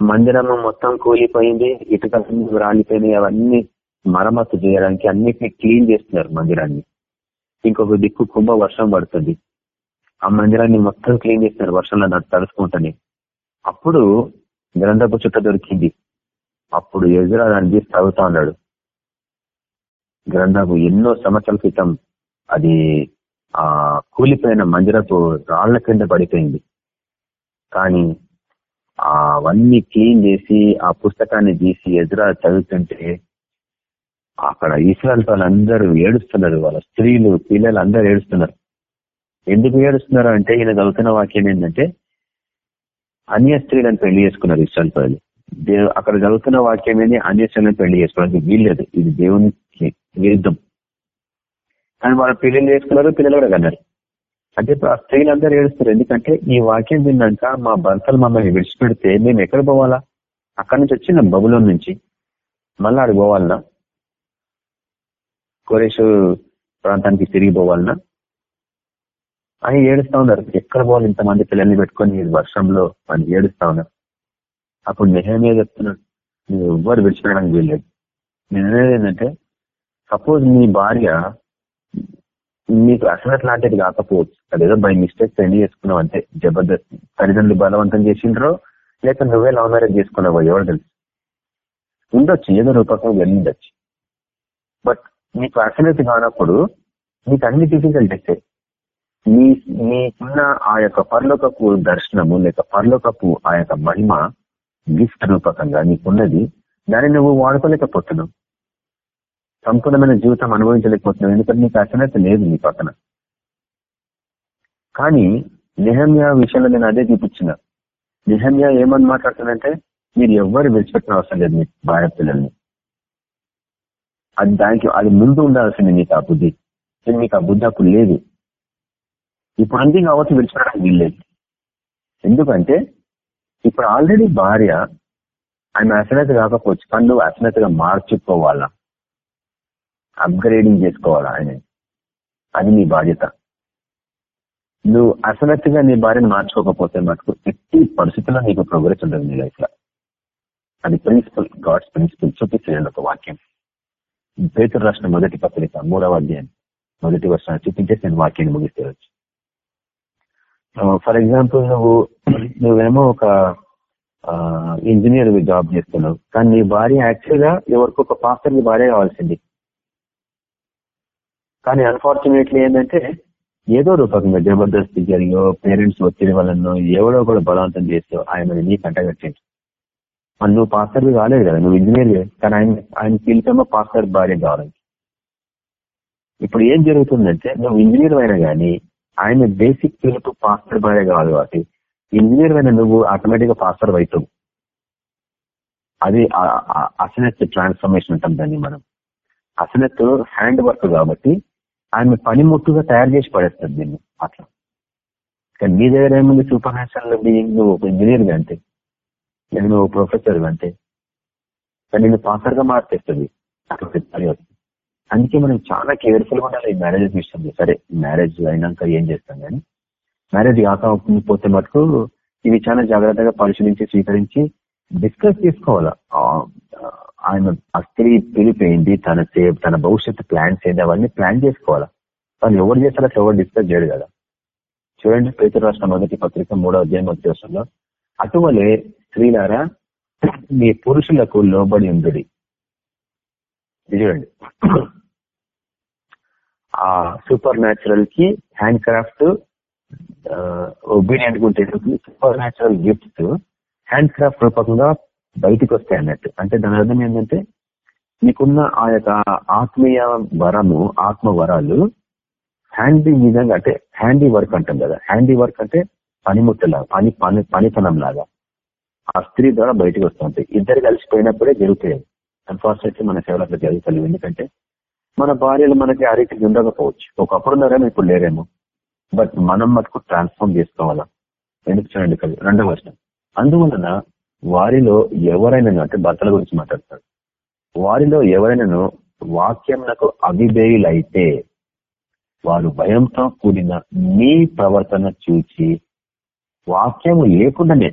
మందిరము మొత్తం కూలిపోయింది. ఇటుకలు రాలిపోయినాయి అవన్నీ మరమ్మత్తు చేయడానికి అన్నిటినీ క్లీన్ చేస్తున్నారు మందిరాన్ని. ఇంకొక దిక్కు కుంభ వర్షం పడుతుంది. ఆ మందిరాన్ని మొత్తం క్లీన్ చేస్తున్నారు వర్షంలో నాకు అప్పుడు గ్రంథపు చుట్ట దొరికింది. అప్పుడు ఎదురా దాన్ని తీసి తాగుతా ఉన్నాడు. గ్రంథపు ఎన్నో సంవత్సరాల క్రితం అది ఆ కూలిపోయిన మందిరపు రాళ్ళ కింద పడిపోయింది. కానీ అవన్నీ క్లీన్ చేసి ఆ పుస్తకాన్ని తీసి ఎదురా చదువుతుంటే అక్కడ ఇస్రాయల్ వాళ్ళందరూ ఏడుస్తున్నారు. వాళ్ళ స్త్రీలు పిల్లలు అందరూ ఏడుస్తున్నారు. ఎందుకు ఏడుస్తున్నారు అంటే ఈయన చదువుతున్న వాక్యం ఏంటంటే అన్య స్త్రీలను పెళ్ళి చేసుకున్నారు ఇస్రాయల్ ప్రజలు. అక్కడ చదువుతున్న వాక్యం ఏంటి అన్య స్త్రీలను పెళ్ళి చేసుకోవడానికి వీల్లేదు. ఇది దేవునికి విరుద్ధం. కానీ వాళ్ళ పిల్లలు చేసుకున్నారు పిల్లలు కూడా కన్నారు. అంటే ఇప్పుడు ఆ స్త్రీలందరూ ఏడుస్తారు. ఎందుకంటే ఈ వాక్యం విన్నాక మా భర్తలు మమ్మల్ని విడిచిపెడితే మేము ఎక్కడ పోవాలా? అక్కడి నుంచి వచ్చిన బబులో నుంచి. మళ్ళీ అడిగి పోవాలనా? కోరేషు ప్రాంతానికి తిరిగి పోవాలన్నా అని ఏడుస్తా ఉన్నారు. ఎక్కడ పోవాలి? ఇంతమంది పిల్లల్ని పెట్టుకొని వర్షంలో అని ఏడుస్తా ఉన్నారు. అప్పుడు నెహమే చెప్తున్నాడు నువ్వు ఎవ్వరు విడిచిపెట్టడానికి వీల్లేదు. నేను అనేది ఏంటంటే సపోజ్ నీ భార్య మీకు అసలు లాంటిది కాకపోవచ్చు. అదేదో బై మిస్టేక్ పెళ్ళి చేసుకున్నావు అంటే జబర్దస్త్ తల్లిదండ్రులు బలవంతం చేసిండ్రో లేక నువ్వే లవ్ మ్యారేజ్ చేసుకున్నావు ఎవరు తెలుసు? ఉండొచ్చు ఏదో రూపకం వెళ్ళిండొచ్చు బట్ నీకు అసలు కానప్పుడు నీకు అన్ని డిఫికల్టీసే నీ నీకున్న ఆ యొక్క పర్లోకపు దర్శనము లేక పర్లోకపు ఆ యొక్క మహిమ గిఫ్ట్ రూపకంగా నీకున్నది దాన్ని నువ్వు వాడుకోలేకపోతున్నావు. సంపూర్ణమైన జీవితం అనుభవించలేకపోతున్నావు. ఎందుకంటే నీకు అసలైతే లేదు నీ పక్కన. కానీ నిహమ్య విషయంలో నేను అదే చూపించిన. నిహమ్య ఏమని మాట్లాడుతుందంటే మీరు ఎవ్వరు విడిచిపెట్టిన అవసరం లేదు మీ భార్య పిల్లల్ని. అది దానికి అది ముందు ఉండాల్సింది మీకు ఆ బుద్ధి. మీకు ఆ బుద్ధి అప్పుడు లేదు. ఇప్పుడు అంతే కావచ్చు విడిచిపెట్టడానికి వీల్లేదు. ఎందుకంటే ఇప్పుడు ఆల్రెడీ భార్య ఆమె అసనత కాకపోవచ్చు పనులు అసనతగా మార్చుకోవాలా? అప్గ్రేడింగ్ చేసుకోవాలా ఆయన అది నీ బాధ్యత. నువ్వు అసనత్తుగా నీ భార్యను మార్చుకోకపోతే మటుకు ఎట్టి పరిస్థితుల్లో నీకు ప్రోగ్రెస్ ఉండదు నీ లైఫ్లో అది ప్రిన్సిపల్ గాడ్స్ ప్రిన్సిపల్ చూపించలేదు ఒక వాక్యం. పేతురు రాసిన మొదటి పత్రిక మూడవ అధ్యాయం మొదటి వర్షాన్ని చూపించేసి నేను వాక్యాన్ని ముగిస్తేవచ్చు ఫర్ ఎగ్జాంపుల్ నువ్వు నువ్వేమో ఒక ఇంజనీర్ జాబ్ చేస్తున్నావు. కానీ నీ భార్య యాక్చువల్గా ఎవరికి పాస్టర్ భార్య కావాల్సింది. కానీ అన్ఫార్చునేట్లీ ఏంటంటే ఏదో రూపకంగా జబర్దస్తి జరిగో పేరెంట్స్ ఒత్తిడి వలన ఎవడో కూడా బలవంతం చేస్తూ ఆయన నీ కంటగట్టింది మరి నువ్వు పాస్టర్ కాలేదు కదా నువ్వు ఇంజనీర్ కానీ ఆయన ఆయన పిలిచేమో పాస్టర్ భార్య కావాలి. ఇప్పుడు ఏం జరుగుతుందంటే నువ్వు ఇంజనీర్ అయినా కానీ ఆయన బేసిక్ పిలుపు పాస్టర్ భార్య కావాలి కాబట్టి ఇంజనీర్ అయినా నువ్వు ఆటోమేటిక్గా పాస్టర్ అవుతావు. అది అసనెత్ ట్రాన్స్ఫర్మేషన్ అంటాం దాన్ని మనం. అసనెత్ హ్యాండ్ వర్క్ కాబట్టి ఆయన పనిముట్టుగా తయారు చేసి పడేస్తుంది దీన్ని అట్లా. కానీ నీ దగ్గర ఏముంది? సూపర్ నేషనల్ బీయింగ్ నువ్వు ఒక ఇంజనీర్ అంటే నేను నువ్వు ప్రొఫెసర్ అంటే కానీ నేను పాస్టర్గా మార్చేస్తుంది. అట్లా అందుకే మనం చాలా కేర్ఫుల్గా ఉండాలి. ఈ మ్యారేజ్ విషయంలో సరే మ్యారేజ్ అయినాక ఏం చేస్తాం కానీ మ్యారేజ్ కాక పోతే మటుకు ఇవి చాలా జాగ్రత్తగా పరిశీలించి స్వీకరించి డిస్కస్ చేసుకోవాలా? ఆయన ఆ స్త్రీ పిలిపోయింది తన తన భవిష్యత్తు ప్లాన్స్ ఏంటి అవన్నీ ప్లాన్ చేసుకోవాలా? తను ఎవరు చేస్తారో ఎవరు డిస్కస్ చేయడు కదా. చూడండి పేతురు రాష్ట్ర మొదటి పత్రిక మూడో అధ్యాయం వచ్చేసంలో అటువలే స్త్రీలారా మీ పురుషులకు లోబడి ఉంది చూడండి. ఆ సూపర్ న్యాచురల్కి హ్యాండ్ క్రాఫ్ట్ ఒబీడియంట్ ఉంటే supernatural gifts handcraft రూపకంగా బయటికి వస్తాయి అన్నట్టు. అంటే దాని అర్థం ఏంటంటే మీకున్న ఆ యొక్క ఆత్మీయ వరము ఆత్మ వరాలు హ్యాండీ విధంగా అంటే హ్యాండీ వర్క్ అంటాం కదా. హ్యాండీ వర్క్ అంటే పనిముట్టలాగా పని పని పనితనం లాగా ఆ స్త్రీ ద్వారా బయటకు వస్తుంది ఇద్దరు కలిసిపోయినప్పుడే జరుగుతాయి. అన్ఫార్చునేట్లీ మన సేవలు అట్లా జరుగుతుంది ఎందుకంటే మన భార్యలు మనకి ఆ రీతికి ఉండకపోవచ్చు. ఒకప్పుడు ఉన్నారేమో ఇప్పుడు లేరేమో. బట్ మనం మటుకు ట్రాన్స్ఫార్మ్ చేసుకోవాలా? ఎందుకు చూడండి కదా రెండవ వర్షం అందువలన వారిలో ఎవరైనా అంటే భర్తల గురించి మాట్లాడతాడు. వారిలో ఎవరైనాను వాక్యం నాకు అవిధేయులైతే వారు భయంతో కూడిన మీ ప్రవర్తన చూచి వాక్యము లేకుండానే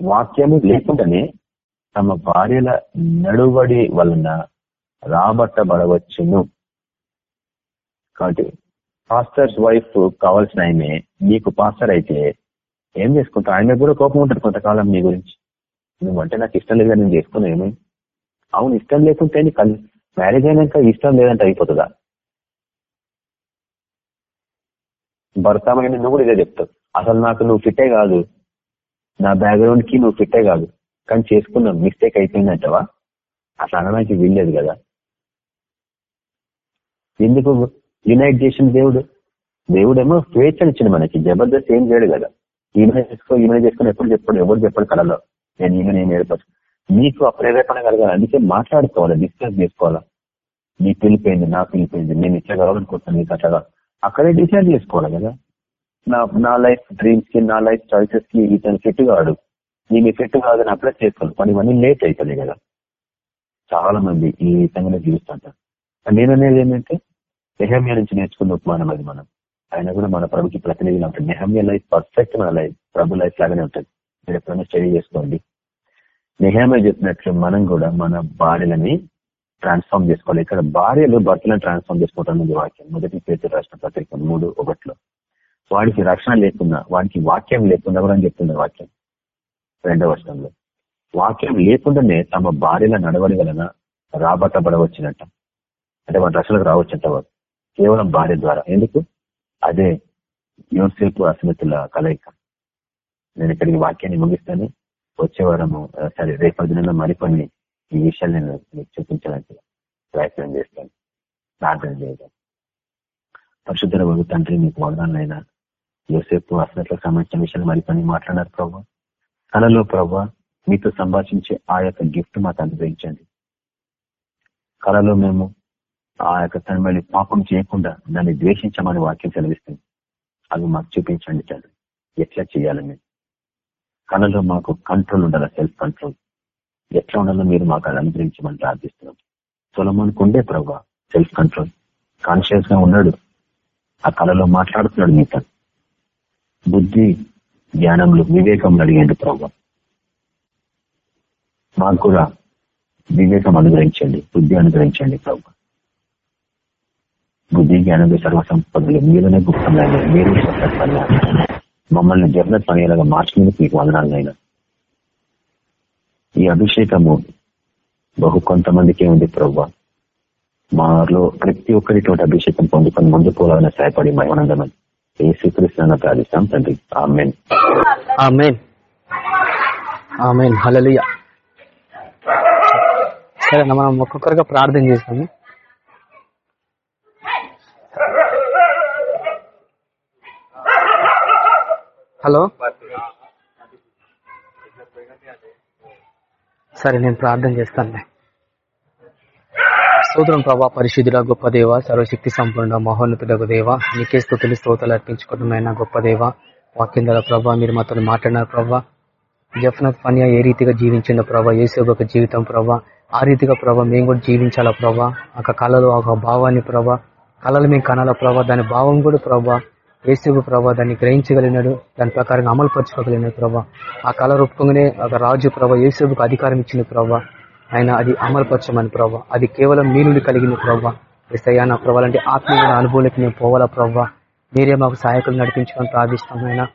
వాక్యము లేకుండానే తమ భార్యల నడువడి వలన రాబట్టబడవచ్చును. కాబట్టి పాస్టర్స్ వైఫ్ కావాల్సిన ఆమె నీకు పాస్టర్ అయితే ఏం చేసుకుంటావు? ఆయన కూడా కోపం ఉంటుంది కొంతకాలం నీ గురించి. నువ్వంటే నాకు ఇష్టం లేదు నేను చేసుకున్నా ఏమై? అవును ఇష్టం లేకుంటే కల్ మ్యారేజ్ అయినాక ఇష్టం లేదంటే అయిపోతుందా? భర్తమైన నువ్వు కూడా ఇదే చెప్తావు. అసలు నాకు నువ్వు ఫిట్టే కాదు. నా బ్యాక్గ్రౌండ్కి నువ్వు ఫిట్టే కాదు. కానీ చేసుకున్నావు మిస్టేక్ అయిపోయిందంటవా? అసలు అనడానికి వీల్లేదు కదా. ఎందుకు? యునైట్ చేసిన దేవుడు దేవుడేమో స్వేచ్ఛనిచ్చింది మనకి. జబర్దస్త్ ఏం చేయడు కదా. ఈమెనే చేసుకో ఈమెనే చేసుకుని ఎప్పుడు చెప్పాడు? ఎవరు చెప్పాడు కళలో? నేను ఈమెనే నేను ఏర్పరచు. నీకు ఆ ప్రేరేపణ కలగాలి. అందుకే మాట్లాడుకోవాలి డిస్కస్ చేసుకోవాలా? నీ పిలిపోయింది నా పిలిపోయింది నేను ఇట్లా కావాలనుకుంటున్నాను నీకు అట్లా అక్కడే డిసైడ్ చేసుకోవాలి కదా? నా నా లైఫ్ డ్రీమ్స్కి నా లైఫ్ చాయిసెస్కి ఇతను ఫిట్ కాడు. నేను ఫిట్ కాదని అప్లై చేసుకోవాలి. కానీ ఇవన్నీ లేట్ అవుతుంది కదా? చాలా మంది ఈ విధంగానే జీవిస్తుంటారు. నేను అనేది ఏంటంటే నెహమ్య నుంచి నేర్చుకున్న ఉపమానం అది మనం. ఆయన కూడా మన ప్రభుకి ప్రతినిధిగా ఉంటుంది నెహమ్య లైఫ్ పర్ఫెక్ట్ మన లైఫ్ ప్రభు లైఫ్ లాగానే ఉంటుంది. మీరు ఎప్పుడైనా స్టడీ చేసుకోండి. నెహమ్య చెప్పినట్లు మనం కూడా మన భార్యలని ట్రాన్స్ఫార్మ్ చేసుకోవాలి. ఇక్కడ భార్యలు భర్తలను ట్రాన్స్ఫార్మ్ చేసుకోవటం వాక్యం. మొదటి పేరు రాసిన పత్రిక మూడు ఒకటిలో. వాడికి రక్షణ లేకుండా వాడికి వాక్యం లేకుండా కూడా అని చెప్తుంది వాక్యం. రెండవ వర్షంలో వాక్యం లేకుండానే తమ భార్యల నడవడి వలన రాబట్టబడవచ్చినట్ట అంటే వాటి రక్షణకు రావచ్చంట వాడు. కేవలం భార్య ద్వారా. ఎందుకు? అదే యోసేపు అసమతుల కలయిక. నేను ఇక్కడికి వాక్యాన్ని ముగిస్తాను. వచ్చే వారము సరే రేపటి దినంలో మరికొన్ని ఈ విషయాలు నేను మీకు చూపించడానికి ప్రయత్నం చేస్తాను. ప్రార్థన చేయడం పరిశుద్ధ వరకు తండ్రి మీకు వందనాలైనా. యోసేపు అసలులకు సంబంధించిన విషయాలు మరికొన్ని మాట్లాడారు ప్రభా. కళలో ప్రభా మీతో సంభాషించే ఆ యొక్క గిఫ్ట్ మాకు అనుగ్రహించండి. కళలో మేము ఆ యొక్క తనమల్లి పాపం చేయకుండా దాన్ని ద్వేషించమని వాక్యం సెలవిస్తుంది. అవి మాకు చూపించండి చాలు ఎట్లా చేయాలని కళలో మాకు కంట్రోల్ ఉండాలి? సెల్ఫ్ కంట్రోల్ ఎట్లా ఉండాలో మీరు మాకు అది అనుగ్రహించమని ప్రార్థిస్తున్నాం. సొలమోనికి ఉండే ప్రభావ సెల్ఫ్ కంట్రోల్ కాన్షియస్గా ఉన్నాడు. ఆ కళలో మాట్లాడుతున్నాడు మీతో. బుద్ధి జ్ఞానంలో వివేకం అడిగండి ప్రభావ మాకు కూడా వివేకం అనుగ్రహించండి బుద్ధి అనుగ్రహించండి ప్రభావ బుద్ధి జ్ఞానం సర్వసంపదలు మీరునే గుప్తంగా మీరు స్వతంత్రంగా మమ్మల్ని జగన్ పనిలాగా మార్చినందుకు మీకు వదనాలైనా ఈ అభిషేకము బహు కొంతమందికి ఉంది ప్రవ్వ. మాలో ప్రతి ఒక్కరిటువంటి అభిషేకం పొందుకొని ముందు పోవాలని సహాయపడి మహిమానందమని ఏ శ్రీకృష్ణ ప్రార్థిస్తాం తండ్రి. ఆమెన్. ఆమెన్. ఆమెన్. హలలియ సరే మనం ఒక్కొక్కరుగా ప్రార్థన చేస్తాము. హలో? సరే నేను ప్రార్థన చేస్తాను. స్తోత్రం ప్రభా పరిశుద్ధుల గొప్ప దేవ సర్వశక్తి సంపూర్ణ మహోన్నతుడకు దేవ నీకే స్థుతులు స్తోతాలు అర్పించుకోవడమైన గొప్ప దేవ. వాక్యం ద్వారా ప్రభా మీరు మాతో మాట్లాడినారు ప్రభా. జఫ్నత్ ఫనియా ఏ రీతిగా జీవించిందో ప్రభా ఏసు ఒక జీవితం ప్రభా. ఆ రీతిగా ప్రభా మేము కూడా జీవించాలా ప్రభా. ఒక కళలో ఒక భావాన్ని ప్రభా కళలు మేము కనాల ప్రభా. దాని భావం కూడా ప్రభా ఏసుకు ప్రభా దాన్ని గ్రహించగలిగినాడు. దాని ప్రకారంగా అమలు పరచుకోగలిగినాడు ప్రభా. ఆ కళ రూపంగానే ఒక రాజు ప్రభా ఏసుకు అధికారం ఇచ్చిన ప్రభా. ఆయన అది అమలుపరచమని ప్రభా. అది కేవలం మీ నుండి కలిగింది ప్రభా. ఎస్ఐయా నా ప్రభా అంటే ఆత్మీయ అనుభవంలోకి మేము పోవాలా ప్రభావ మీరే మాకు సహాయకులు నడిపించుకొని ప్రార్థిస్తాం ఆయన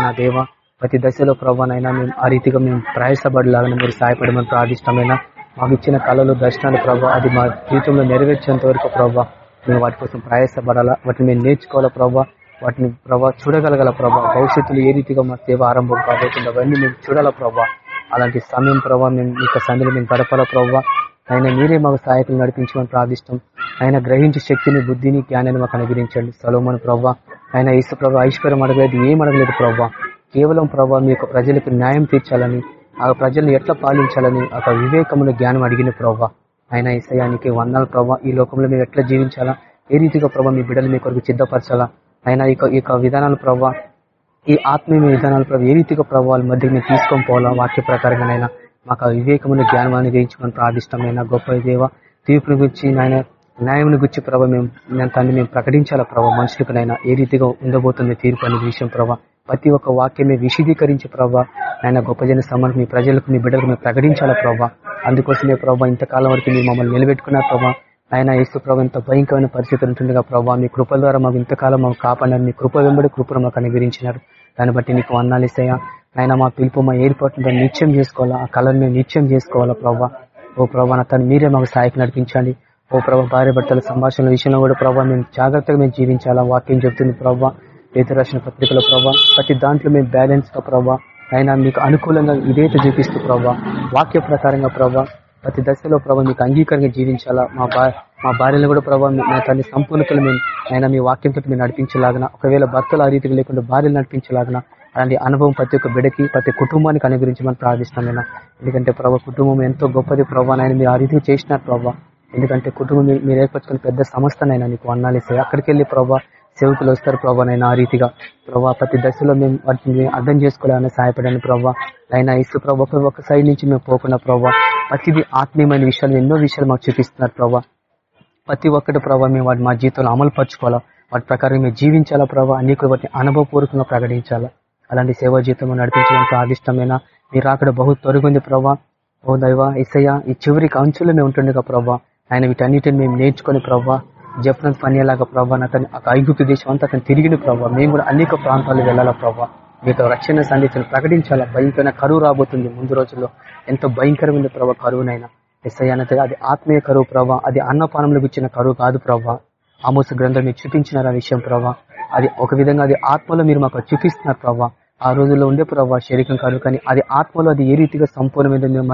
నా దేవ ప్రతి దశలో ప్రభానైనా మేము ఆ రీతిగా మేము ప్రయాసపడలాగానే మీరు సహాయపడమని ప్రార్థిష్టమైన మాకు ఇచ్చిన కళలు దర్శనాలు ప్రభావ అది మా జీవితంలో నెరవేర్చేంత వరకు ప్రభావ మేము వాటి కోసం ప్రయాసపడాలా? వాటిని మేము నేర్చుకోవాలా ప్రభావ వాటిని ప్రభావ చూడగలగల ప్రభావ భవిష్యత్తులో ఏ రీతిగా మా సేవ ఆరంభం కాబోతుంది అవన్నీ మేము చూడాలా ప్రభావ అలాంటి సమయం ప్రభావ మేము మీ యొక్క సందులో మేము గడపాలా ప్రభావ ఆయన మీరే మాకు సహాయకులు నడిపించమని ప్రార్థిష్టం ఆయన గ్రహించే శక్తిని బుద్ధిని జ్ఞానాన్ని మాకు అనుగ్రహించండి. సలోమన్ ప్రభావ ఆయన ఈసు ప్రభావ ఐశ్వర్యం అడగలేదు ఏం అడగలేదు ప్రభావ కేవలం ప్రభావ మీ యొక్క ప్రజలకు న్యాయం తీర్చాలని ఆ ప్రజలను ఎట్లా పాలించాలని ఒక వివేకమును జ్ఞానం అడిగిన ప్రభావ ఆయన ఈసయానికి వందల ప్రభావ ఈ లోకంలో మేము ఎట్లా జీవించాలా? ఏ రీతిగా ప్రభావ మీ బిడ్డలు మీ కొరకు సిద్ధపరచాలా? ఆయన ఈ యొక్క విధానాల ప్రభావ ఈ ఆత్మీయ విధానాల ప్రభావ ఏ రీతిగా ప్రభావాల మధ్య మేము తీసుకొని పోవాలా? వాక్య ప్రకారంగానైనా మాకు ఆ జ్ఞానం అనుగ్రహించుకొని ప్రార్థిష్టమైన గొప్ప దేవ తీర్పుని గురించి నాయన న్యాయం గురించి ప్రభావ మేము నేను మేము ప్రకటించాలా ప్రభావ మనుషులకునైనా ఏ రీతిగా ఉండబోతుంది తీర్పు అనే విషయం ప్రభావ ప్రతి ఒక్క వాక్యమే విశదీకరించి ప్రభావ ఆయన గొప్ప జన సమానికి మీ ప్రజలకు మీ బిడ్డలకు మేము ప్రకటించాలా ప్రభావ అందుకోసమే ప్రభావ ఇంతకాలం వరకు మీరు మమ్మల్ని నిలబెట్టుకున్నారు ప్రభావ ఆయన యేసు ప్రభావ ఇంత భయంకరమైన పరిస్థితులు ఉంటుండగా ప్రభావ మీ కృపల ద్వారా మాకు ఇంతకాలం మాకు కాపాడారు మీ కృప వెంబడి కృపను మాకు అనుగ్రహించినారు. దాన్ని బట్టి నీకు వందాలు ఇస్తాయా? ఆయన మా పిలుపు మా ఏర్పాటు నిత్యం చేసుకోవాలా? ఆ కళను మేము నిత్యం చేసుకోవాలా ప్రభావ ఓ ప్రభా తను మీరే మాకు సహాయకు నడిపించండి. ఓ ప్రభా భార్య భర్తల సంభాషణ విషయంలో కూడా ప్రభావ మేము జాగ్రత్తగా మేము జీవించాలా? వాక్యం చెబుతుంది ప్రభావ పేద రాసిన పత్రికల ప్రభావ ప్రతి దాంట్లో మేము బ్యాలెన్స్గా ప్రభావ అయినా మీకు అనుకూలంగా ఇదైతే చూపిస్తూ ప్రభావ వాక్య ప్రకారంగా ప్రభావ ప్రతి దశలో ప్రభావ మీకు అంగీకారంగా జీవించాలా? మా బా మా భార్యలు కూడా ప్రభావ నా తల్లి సంపూర్ణతలు మేము ఆయన మీ వాక్యంతో మేము నడిపించలాగిన ఒకవేళ భర్తలు ఆ రీతికి లేకుండా భార్యలు నడిపించలాగిన అలాంటి అనుభవం ప్రతి ఒక్క బిడకి ప్రతి కుటుంబానికి అనుగ్రహించమని ప్రార్థిస్తున్నాను ఎందుకంటే ప్రభావ కుటుంబం ఎంతో గొప్పది ప్రభావ ఆయన మీరు ఆ రీతికి చేసినారు ప్రభావ ఎందుకంటే కుటుంబం మీరు ఏర్పరచుకున్న పెద్ద సంస్థనైనా నీకు అన్నాలేసే అక్కడికి వెళ్ళి ప్రభావ సేవకులు వస్తారు ప్రభావనైనా ఆ రీతిగా. ప్రభావ ప్రతి దశలో మేము వాటిని అర్థం చేసుకోవాలని సహాయపడాను ప్రభావ అయినా ఇసు ప్రభావ ఒక ఒక సైడ్ నుంచి మేము పోకుండా ప్రభావ ప్రతిదీ ఆత్మీయమైన విషయాలు ఎన్నో విషయాలు మాకు చూపిస్తున్నారు ప్రభావ ప్రతి ఒక్కటి ప్రభావ మేము వాటి మా జీవితంలో అమలు పరచుకోవాలా? వాటి ప్రకారం మేము జీవించాలా ప్రభావ అనేక వాటిని అనుభవపూర్వకంగా ప్రకటించాలా? అలాంటి సేవా జీవితం నడిపించడానికి ఆదిష్టమైన మీరు అక్కడ బహు తొలగింది ప్రభావ ఓ దైవ ఇసయ్య ఈ చివరికి అంచులో మేము ఉంటుండగా ప్రభావ ఆయన వీటన్నిటిని మేము నేర్చుకుని ప్రభా జఫ్రన్స్ పనిలాగా ప్రభా అతను ఐగుప్తు దేశం అంతా అతను తిరిగిన ప్రభావ మేము కూడా అనేక ప్రాంతాలు వెళ్ళాలా ప్రభావ మీకు రక్షణ సందేశం ప్రకటించాలా? భయంకరమైన కరువు రాబోతుంది ముందు రోజుల్లో. ఎంతో భయంకరమైన ప్రభావ కరువునైనా. ఎస్ఐనత అది ఆత్మీయ కరువు ప్రభావ అది అన్నపానంలోకి ఇచ్చిన కరువు కాదు ప్రభావ ఆమోస గ్రంథం మీరు చూపించినారు ఆ విషయం ప్రభావ అది ఒక విధంగా అది ఆత్మలో మీరు మాకు చూపిస్తున్నారు ప్రభావ ఆ రోజుల్లో ఉండే ప్రభావ శరీరం కరువు కానీ అది ఆత్మలో అది ఏ రీతిగా సంపూర్ణమైన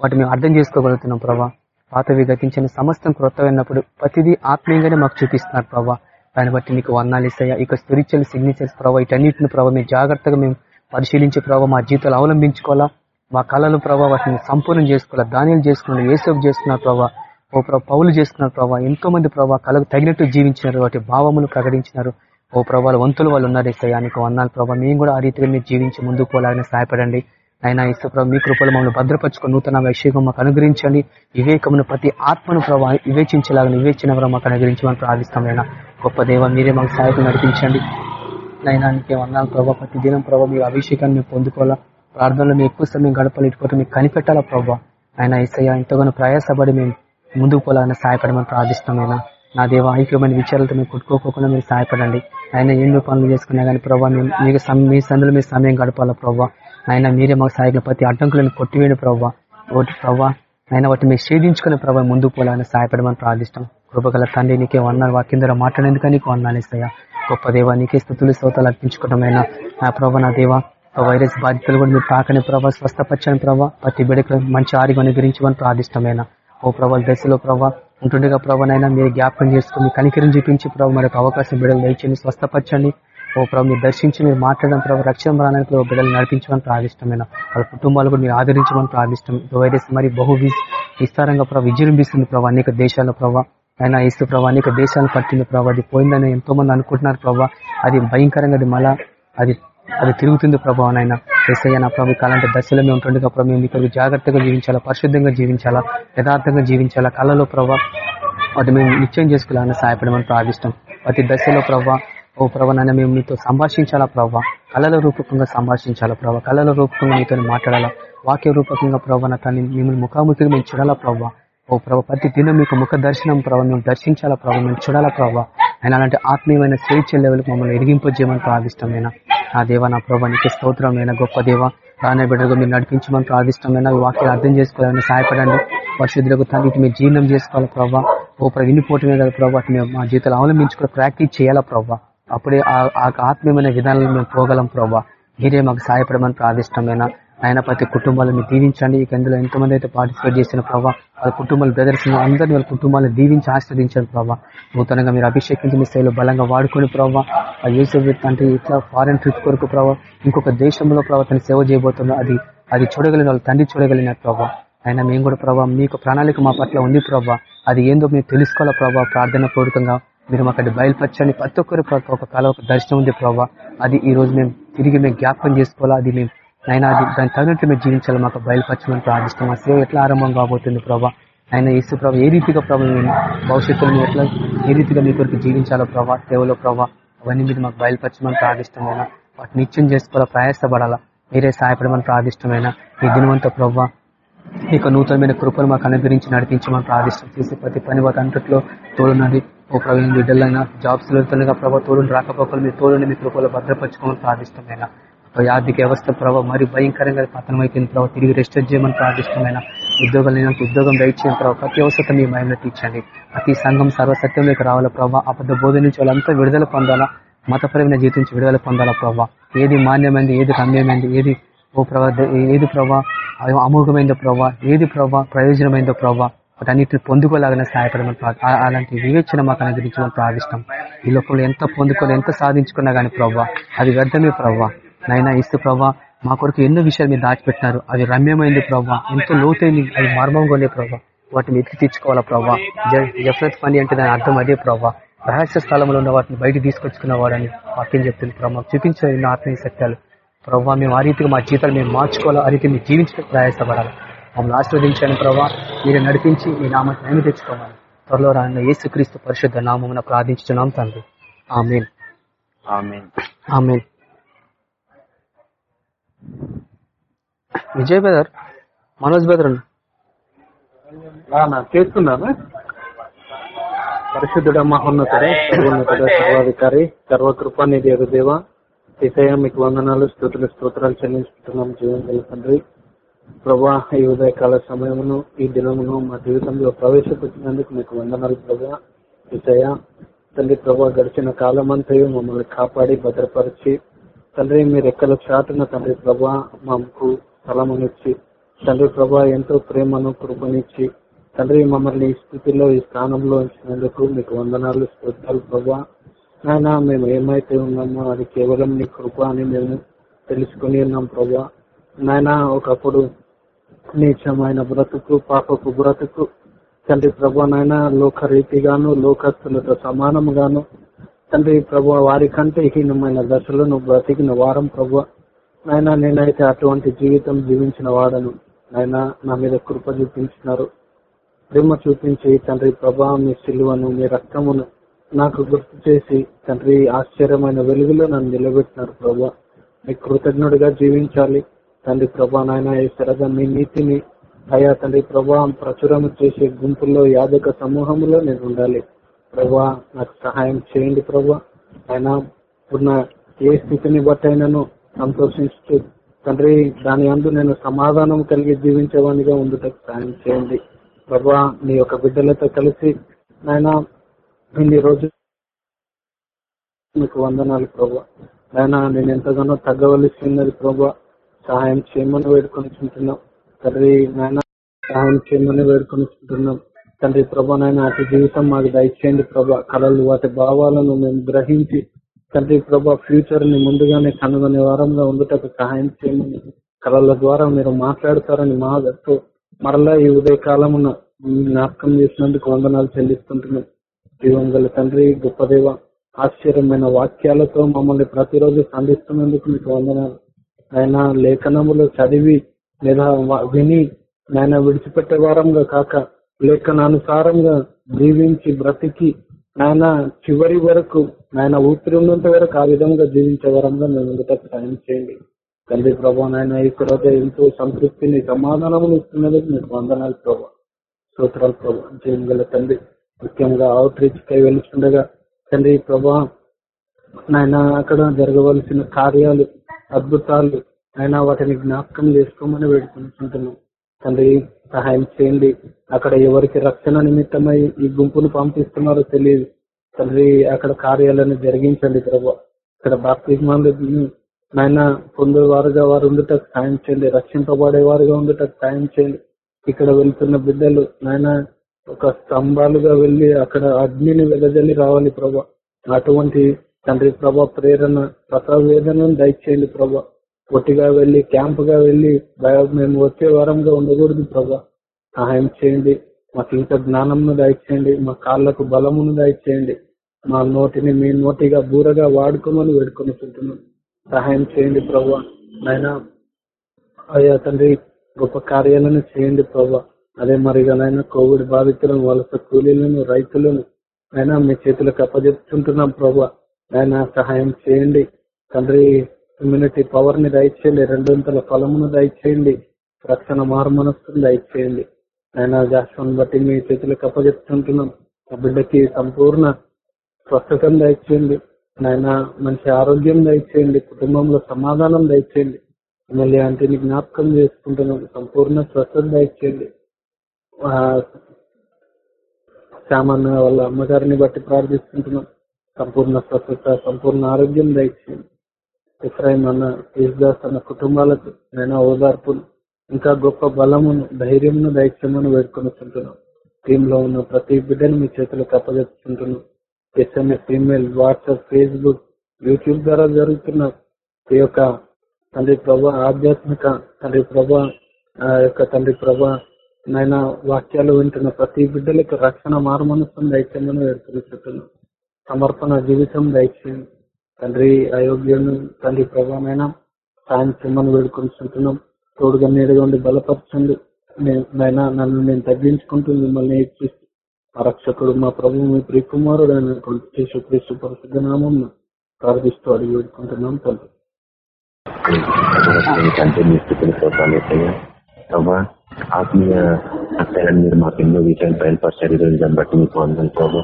వాటి మేము అర్థం చేసుకోగలుగుతున్నాం ప్రభావ పాతవి గతించిన సమస్తం క్రొత్తమైనప్పుడు ప్రతిదీ ఆత్మీయంగానే మాకు చూపిస్తున్నారు ప్రభావ దాన్ని బట్టి మీకు వర్ణాలు ఇస్తాయా ఇక స్పిరిచువల్ సిగ్నేచర్స్ ప్రభావ ఇటన్నింటిని ప్రభావ మేము జాగ్రత్తగా మేము పరిశీలించే ప్రభావ మా జీవితాలు అవలంబించుకోవాలా? మా కళలు ప్రభావ వాటిని సంపూర్ణం చేసుకోవాలా? ధాన్యాలు చేసుకున్నారు ఏసోపు చేసుకున్నారు ప్రభావ ఓ ప్రభావ పౌలు చేసుకున్నారు ప్రభావ ఎంతో మంది ప్రభావ కళకు తగినట్టు జీవించినారు. వాటి భావములు ప్రకటించినారు. ఓ ప్రభావ వంతులు వాళ్ళు ఉన్నారు ఇస్తాయా నీకు వర్ణాలు ప్రభావ మేము కూడా ఆ రీతిగా మీరు జీవించి ముందుకు పోలాలని సహాయపడండి. ఆయన ఇసుప్రభ మీ కృపలు మమ్మల్ని భద్రపరచుకుని నూతన అభిషేకం మాకు అనుగ్రహించండి. వివేకమును ప్రతి ఆత్మను ప్రభావ వివేచించేలాగా వివేచన మాకు అనుగ్రహించమని ప్రార్థిస్తామైనా గొప్ప దేవ మీరే మాకు సహాయకులు నడిపించండి. నయనానికి వందాలు ప్రభావ ప్రతి దినం ప్రభావ మీ అభిషేకాన్ని మేము పొందుకోవాలా. ప్రార్థనలో మీ ఎక్కువ సమయం గడపాలి ఇటుకోవటం మీకు కనిపెట్టాలా ప్రభావ ఆయన ఇసయ ఎంతగానో ప్రయాసపడి మేము ముందుకు పోవాలని సహాయపడమని ప్రార్థిస్తామైనా నా దేవ ఐక్యమైన విచారాలతో మేము కొట్టుకోకుండా మీరు సహాయపడండి. ఆయన ఎన్నో పనులు చేసుకున్నా కానీ ప్రభావ మేము మీకు మీ సందులో మీ సమయం గడపాలా ప్రభావ ఆయన మీరే మాకు సహాయకులు. ప్రతి అడ్డంకులను కొట్టివేయండి ప్రభావ ఒకటి ప్రభావ ఆయన వాటిని మీరు ఛేదించుకునే ప్రభావ ముందుకు పోలాలని సహాయపడమని ప్రార్థిస్తాం కృపగల తండ్రి నీకే వన్నాను వాక్యం ద్వారా మాట్లాడేందుకు నీకు వన్నాను ఇస్తాయా? గొప్ప దేవ నీకే స్థుతులు శ్రోతలు అర్పించుకోవడమైనా నా ప్రభా నా దేవ వైరస్ బాధితులు కూడా మీరు తాకని ప్రభావ స్వస్థపచ్చని ప్రభావ ప్రతి బిడకు మంచి ఆరోగ్యం అనుగ్రహించమని ప్రార్థిష్టమైన ఓ ప్రభావ దశలో ప్రభావ ఉంటుండగా ప్రభావనైనా మీరు జ్ఞాపకం చేసుకుని కనికరిని చూపించి ప్రభావ మరొక అవకాశం బిడ్డలు దయచేయండి స్వస్థపరచండి. ఓ ప్రభు మీరు దర్శించి మీరు మాట్లాడడం ప్రభు రక్షణ ప్రాణానికి బిడ్డలు నడిపించమని ప్రార్థిష్టమైన వాళ్ళ కుటుంబాలు కూడా మీరు ఆదరించమని ప్రార్థిష్టం వైరస్ మరి బహు విస్తారంగా ప్రభు విజృంభిస్తుంది ప్రభు అనేక దేశాల ప్రభావ ఆయన ఇస్తు ప్రభావ అనేక దేశాలను పట్టింది ప్రభావ అది పోయిందని ఎంతో మంది అనుకుంటున్నారు ప్రభావ అది భయంకరంగా అది మళ్ళా అది అది తిరుగుతుంది ప్రభావం ఆయన ఎస్ఐ నా ప్రభు కాలంటే దశలో మేము ఉంటుండగా ప్రభు మేము ఇక్కడ జాగ్రత్తగా జీవించాలా పరిశుద్ధంగా జీవించాలా యథార్థంగా జీవించాలా కళలో ప్రభావ అది మేము నిశ్చయం చేసుకోవాలని సహాయపడమని ప్రార్థిస్తాం ప్రతి దశలో ప్రభావ ఓ ప్రభావ మేము మీతో సంభాషించాలా ప్రభావ కళల రూపకంగా సంభాషించాలా ప్రభావ కళల రూపకంగా మీతో మాట్లాడాలా? వాక్య రూపకంగా ప్రభావ తను మిమ్మల్ని ముఖాముఖిగా మేము చూడాలా ప్రభావ ఓ ప్రభావ ప్రతి దినం మీకు ముఖ దర్శనం ప్రభావ మేము దర్శించాలా ప్రభావ మేము చూడాలా ప్రభావ ఆయన అలాంటి ఆత్మీయమైన స్వేచ్ఛ లెవెల్కి మమ్మల్ని ఎదిగింపజేయమని ప్రార్థిష్టమైన ఆ దేవ నా ప్రభావ నీకు స్తోత్రమైన గొప్ప దేవ. రానే బిడ్డగా మీరు నడిపించమని ప్రార్థిష్టమైన వాక్యాలు అర్థం చేసుకోవాలని సహాయపడండి. పరిశుద్ధులకు తండ్రికి మీరు జీర్ణం చేసుకోవాలి ప్రభావ ఓ ప్రభు వినిపోవటమే కదా ప్రభావ మా జీవితాలు అవలంబించుకుని ప్రాక్టీస్ చేయాలా ప్రభావ అప్పుడే ఆ ఆత్మీయమైన విధానాలను మేము పోగలం ప్రభావ మీరే మాకు సహాయపడమని ప్రార్థిష్టమైన ఆయన ప్రతి కుటుంబాలను దీవించండి. ఇక ఇందులో ఎంతమంది అయితే పార్టిసిపేట్ చేసిన ప్రభావ వాళ్ళ కుటుంబాలు బ్రదర్స్ అందరినీ వాళ్ళ కుటుంబాలను దీవించి ఆస్వాదించండి ప్రభావ నూతనంగా మీరు అభిషేకించిన స్థాయిలో బలంగా వాడుకొని ప్రభావ ఆ యూసఫ్ అంటే ఇట్లా ఫారెన్ ట్రిప్ కొరకు ప్రభావ ఇంకొక దేశంలో ప్రభావ తను సేవ చేయబోతున్నా అది అది చూడగలిగిన వాళ్ళు తండ్రి చూడగలిగిన ప్రభావ ఆయన మేము కూడా ప్రభావ మీకు ప్రణాళిక మా పట్ల ఉంది ప్రభావ అది ఏందో మేము తెలుసుకోవాలా ప్రభావ ప్రార్థన పూర్వకంగా మీరు మాకు బయలుపరచండి ప్రతి ఒక్కరు ఒక కళ ఒక దర్శనం ఉంది ప్రభావ అది ఈ రోజు మేము తిరిగి మేము జ్ఞాపకం చేసుకోవాలా? అది మేము అయినా అది దాని తగినట్టు మేము జీవించాలి? మాకు బయలుపరచమని ప్రార్థిస్తాం ఆ సేవ ఎట్లా ఆరంభం కాబోతుంది ప్రభావ ఆయన ఇసు ప్రభావ ఏ రీతిగా ప్రభావ మేము భవిష్యత్తులో ఎట్లా ఏ రీతిగా మీ కొరకు జీవించాలో ప్రభావ సేవలో ప్రభావ అవన్నీ మీరు మాకు బయలుపరచమని ప్రార్థిష్టమైన వాటిని నిత్యం చేసుకోవాలా? ప్రయాసపడాలా? మీరే సహాయపడమని ప్రార్థిష్టమైన ఈ దినవంత ప్రభావ ఇక నూతనమైన కృపను మాకు అనుగ్రహించి నడిపించమని ప్రార్థిష్టం చేసే ప్రతి పని వాటి అంతట్లో తోడున్నది. ఓ ప్రవీణ బిడ్డలైనా జాబ్స్ వెళ్తుండగా ప్రభావ తోడుని రాకపోకలు మీ తోడుని మీ కృపలో భద్రపరచుకోమని ప్రార్థిస్తామైనా ఆర్థిక వ్యవస్థ ప్రభావ మరి భయంకరంగా పతనం అయిపోయింది ప్రభావ తిరిగి రెస్టర్ చేయమని ప్రార్థిష్టమైన ఉద్యోగం లేనంత ఉద్యోగం దయచేయని ప్రభావ ప్రతి అవసరం మీ మహిళ తీర్చండి. ప్రతి సంఘం సర్వసత్యంలోకి రావాలా ప్రభావ అబద్ధ బోధ నుంచి వాళ్ళంతా విడుదల పొందాలా? మతపరమైన జీవితం నుంచి విడుదల పొందాలా ప్రభావ ఏది మాన్యమైంది ఏది రమ్యమైంది ఏది ఓ ప్రభా ఏది ప్రభా అమోఘమైందో ప్రభావ ఏది ప్రభా ప్రయోజనమైందో ప్రభావ వాటన్నిటిని పొందుకోలాగానే సహాయపడమని అలాంటి వివేచన మాకు అనుగ్రహించమని ప్రార్థిస్తాం. ఈ లోకంలో ఎంత పొందుకొని ఎంత సాధించుకున్నా గానీ ప్రభావ అది వ్యర్థమే ప్రభావ నైనా ఇస్తూ ప్రభా మా కొరకు ఎన్నో విషయాలు మీరు దాచిపెట్టినారు. అవి రమ్యమైంది ప్రభావ ఎంతో లోతైంది అవి మర్మంగానే ప్రభావ వాటిని ఎత్తి తెచ్చుకోవాలా ప్రభావ జఫ్రత్ పని అంటే దాని అర్థం అదే ప్రభావ రహస్య స్థలంలో ఉన్న వాటిని బయట తీసుకొచ్చుకున్న వాడని వాక్యం చెప్తుంది ప్రభావ చూపించిన ఎన్నో ఆత్మీయ సత్యాలు. ప్రభావ మేము ఆ రీతిగా మా జీతాలు మేము మార్చుకోవాలా? ఆ రీతి మీరు జీవించడానికి ప్రయాసపడాలి? మమ్మల్ని ఆస్వాదించాను ప్రభావ మీరు నడిపించి మీ నామ నైమి తెచ్చుకోవాలి త్వరలో రాన్న యేసుక్రీస్తు పరిశుద్ధ నామం ప్రార్థించున్నాం తండ్రి. Amen. Amen. Vijay brother Manoj brother చేస్తున్నాను. పరిశుద్ధుడ మహోన్నతుడే సర్వోన్నతుడ సర్వాధికారి సర్వకృపానిధి దేవ. ఇసయ మీకు వందనాలు స్థుతులు స్తోత్రాలు చెల్లించుకుంటున్నాం. జీవన తండ్రి. ప్రభా ఈ ఉదయకాల సమయమును ఈ దినమును మా జీవితంలో ప్రవేశపెట్టినందుకు మీకు వందనాలు ప్రభా. ఇసయ తండ్రి ప్రభా గడిచిన కాలం అంతా మమ్మల్ని కాపాడి భద్రపరిచి తండ్రి మీరు ఎక్కడ చాటున తండ్రి ప్రభా మాకు స్థలమునిచ్చి తండ్రి ప్రభా ఎంతో ప్రేమను కృపనిచ్చి తండ్రి మమ్మల్ని ఈ స్థితిలో ఈ స్థానంలో ఉంచినందుకు మీకు వందనాలు స్తోత్రాలు ప్రభా. నాయన మేము ఏమైతే ఉన్నామో అది కేవలం నీ కృప అని మేము తెలుసుకుని ఉన్నాం ప్రభా. నాయన ఒకప్పుడు నీచమైన బ్రతుకు పాపకు బ్రతుకు. తండ్రి ప్రభు నాయన లోక రీతిగాను లోకస్తులతో సమానముగాను. తండ్రి ప్రభు వారి కంటే హీనమైన దశలో నువ్వు బ్రతికిన వారం ప్రభు. నాయన నేనైతే అటువంటి జీవితం జీవించిన వాడను. నాయన నా మీద కృప చూపించినారు. ప్రేమ చూపించి తండ్రి ప్రభా మీ సిలువను మీ రక్తమును నాకు గుర్తు చేసి తండ్రి ఆశ్చర్యమైన వెలుగులో నన్ను నిలబెట్టినారు ప్రభా. మీ కృతజ్ఞుడిగా జీవించాలి. తండ్రి ప్రభా నాయన సరగా మీ నీతిని అయా తండ్రి ప్రభా ప్రచురం చేసే గుంపుల్లో యాదక సమూహంలో నేను ఉండాలి. ప్రభా నాకు సహాయం చేయండి ప్రభా. ఆయన ఉన్న ఏ స్థితిని బట్టి అయినను సంతోషిస్తూ తండ్రి దాని అందు నేను సమాధానం కలిగి జీవించేవాడిగా ఉండుటకు సహాయం చేయండి. ప్రభా నీ యొక్క బిడ్డలతో కలిసి నాయన ఇన్ని రోజులు మీకు వందనాలు ప్రభా. ఆయన నేను ఎంతగానో తగ్గవలసి ఉన్నది ప్రభా. సహాయం చేయమని వేడుకొని చుంటున్నాం తండ్రి నాయన సహాయం చేయమని వేడుకొని చుంటున్నాం తండ్రి ప్రభా నాయన అటు జీవితం మాకు దయచేయండి ప్రభా. కళలు వాటి భావాలను మేము గ్రహించి తండ్రి ప్రభా ఫ్యూచర్ని ముందుగానే కనుగొనే వారంగా ఉండటకు సహాయం చేయమని కళల ద్వారా మీరు మాట్లాడతారని మా దట్టు మరలా ఈ ఉదయ కాలమున జ్ఞాపకం చేసినందుకు వందనాలు చెల్లిస్తుంటున్నాం. జీవం తండ్రి గొప్పదేవ ఆశ్చర్యమైన వాక్యాలతో మమ్మల్ని ప్రతిరోజు సంధిస్తున్నందుకు మీకు వందనాలు. ఆయన లేఖనములు చదివి లేదా విని నాయన విడిచిపెట్టే వారంగా కాక లేఖనానుసారంగా జీవించి బ్రతికి నాయన చివరి వరకు నాయన ఊపిరి ఉన్నంత వరకు ఆ విధంగా జీవించే వరంగా మేము ఉండటం సాయం చేయండి. తండ్రి ప్రభా నాయన ఈ తర్వాత ఎంతో సంతృప్తిని సమాధానములు ఇస్తున్నందుకు మీకు వందనాలు ప్రభా. స్తోత్రాలు ప్రభా. చేయగల గల తండ్రి. ముఖ్యంగా అవుట్ రీచ్ కై వెళ్తుండగా తండ్రి ప్రభా నాయన అక్కడ జరగవలసిన కార్యాలు అద్భుతాలు ఆయన వాటిని జ్ఞాపకం చేసుకోమని వేడుకుంటున్నాం తండ్రి సహాయం చేయండి. అక్కడ ఎవరికి రక్షణ నిమిత్తమై ఈ గుంపును పంపిస్తున్నారో తెలియదు తండ్రి అక్కడ కార్యాలను జరిగించండి ప్రభా. ఇక్కడ బాప్తిజమాలు నాయన పొందేవారుగా వారు ఉండటకు సాయం చేయండి. రక్షింపబడేవారుగా ఉండటకు సాయం చేయండి. ఇక్కడ వెళ్తున్న బిడ్డలు నాయన ఒక స్తంభాలుగా వెళ్ళి అక్కడ అగ్నిని వెదజల్లి రావాలి ప్రభా. అటువంటి తండ్రి ప్రభా ప్రేరణ ప్రసవ దయచేయండి ప్రభా. ఒట్టిగా వెళ్ళి క్యాంప్గా వెళ్ళి మేము వచ్చే వారంగా ఉండకూడదు ప్రభా. సహాయం చేయండి. మాకు ఇంకా జ్ఞానంను దయచేయండి. మా కాళ్ళకు బలమును దయచేయండి. మా నోటిని మీ నోటిగా బూరగా వాడుకోమని వేడుకొని సహాయం చేయండి ప్రభా. నాయన అయ్యా తండ్రి గొప్ప కార్యాలను చేయండి ప్రభా. అదే మరిగా నాయన కోవిడ్ బాధితులను వలస కూలీలను రైతులను అయినా మీ చేతులకు అప్పజెప్తుంటున్నాం ప్రభా. ఆయన సహాయం చేయండి. తండ్రి ఇమ్యూనిటీ పవర్ని దయచేయండి. రెండొంతల ఫలమును దయచేయండి. రక్షణ మారుమనస్సును దయచేయండి. ఆయన జాస్వాన్ని బట్టి మీ చేతులకు అప్పచెప్తుంటున్నాం. ఆ బిడ్డకి సంపూర్ణ స్వస్థతను దయచేయండి. నాయన మంచి ఆరోగ్యం దయచేయండి. కుటుంబంలో సమాధానం దయచేయండి. ఎమ్మెల్యే అంటే జ్ఞాపకం చేసుకుంటున్నాం. సంపూర్ణ స్వస్థత దయచేయండి. సామాన్య శ్యామన్న వాళ్ళ అమ్మగారిని బట్టి ప్రార్థిస్తుంటున్నాం. సంపూర్ణ స్వస్థత సంపూర్ణ ఆరోగ్యం దయచేయండి. ఇఫ్రాయిం అన్న యేసుదాస్ అన్న కుటుంబాలకు నేను ఓదార్పును ఇంకా గొప్ప బలమును ధైర్యమును వేడుకొని వేడుకొనిస్తుంటున్నాం టీమ్లో ఉన్న ప్రతి బిడ్డను మీ చేతులకు అప్పగెప్పుకుంటున్నాం SMS email WhatsApp Facebook YouTube ద్వారా జరుగుతున్న ఈ యొక్క తండ్రి ప్రభా ఆధ్యాత్మిక తండ్రి ప్రభా యొక్క తండ్రి ప్రభా నాయన వాక్యాలు వింటున్న ప్రతి బిడ్డలకు రక్షణ మారుమనస్సును దైత్యమును వేడుకొనిస్తుంటున్నాం సమర్పణ జీవితం దయచేయండి. తండ్రి అయోగ్యుని తండ్రి ప్రభావమైన సాయం చెమ్మని వేడుకొనిస్తుంటున్నాం తోడుగా నీడగా ఉండి బలపరచండి. నేను నన్ను నేను తగ్గించుకుంటూ మిమ్మల్ని హెచ్చిస్తూ మా రక్షకుడు మా ప్రభు మీ ప్రియకుమారుడు అయిన యేసుక్రీస్తు పరిశుద్ధ నామం ప్రార్థిస్తూ అడిగి వేడుకుంటున్నాం తండ్రి. ఆత్మీయ సత్యాలను మీరు మాకు ఎన్నో విషయాలు బయలుపరిచారు. ఈరోజు దాన్ని బట్టి మీకు అందరం ప్రభావ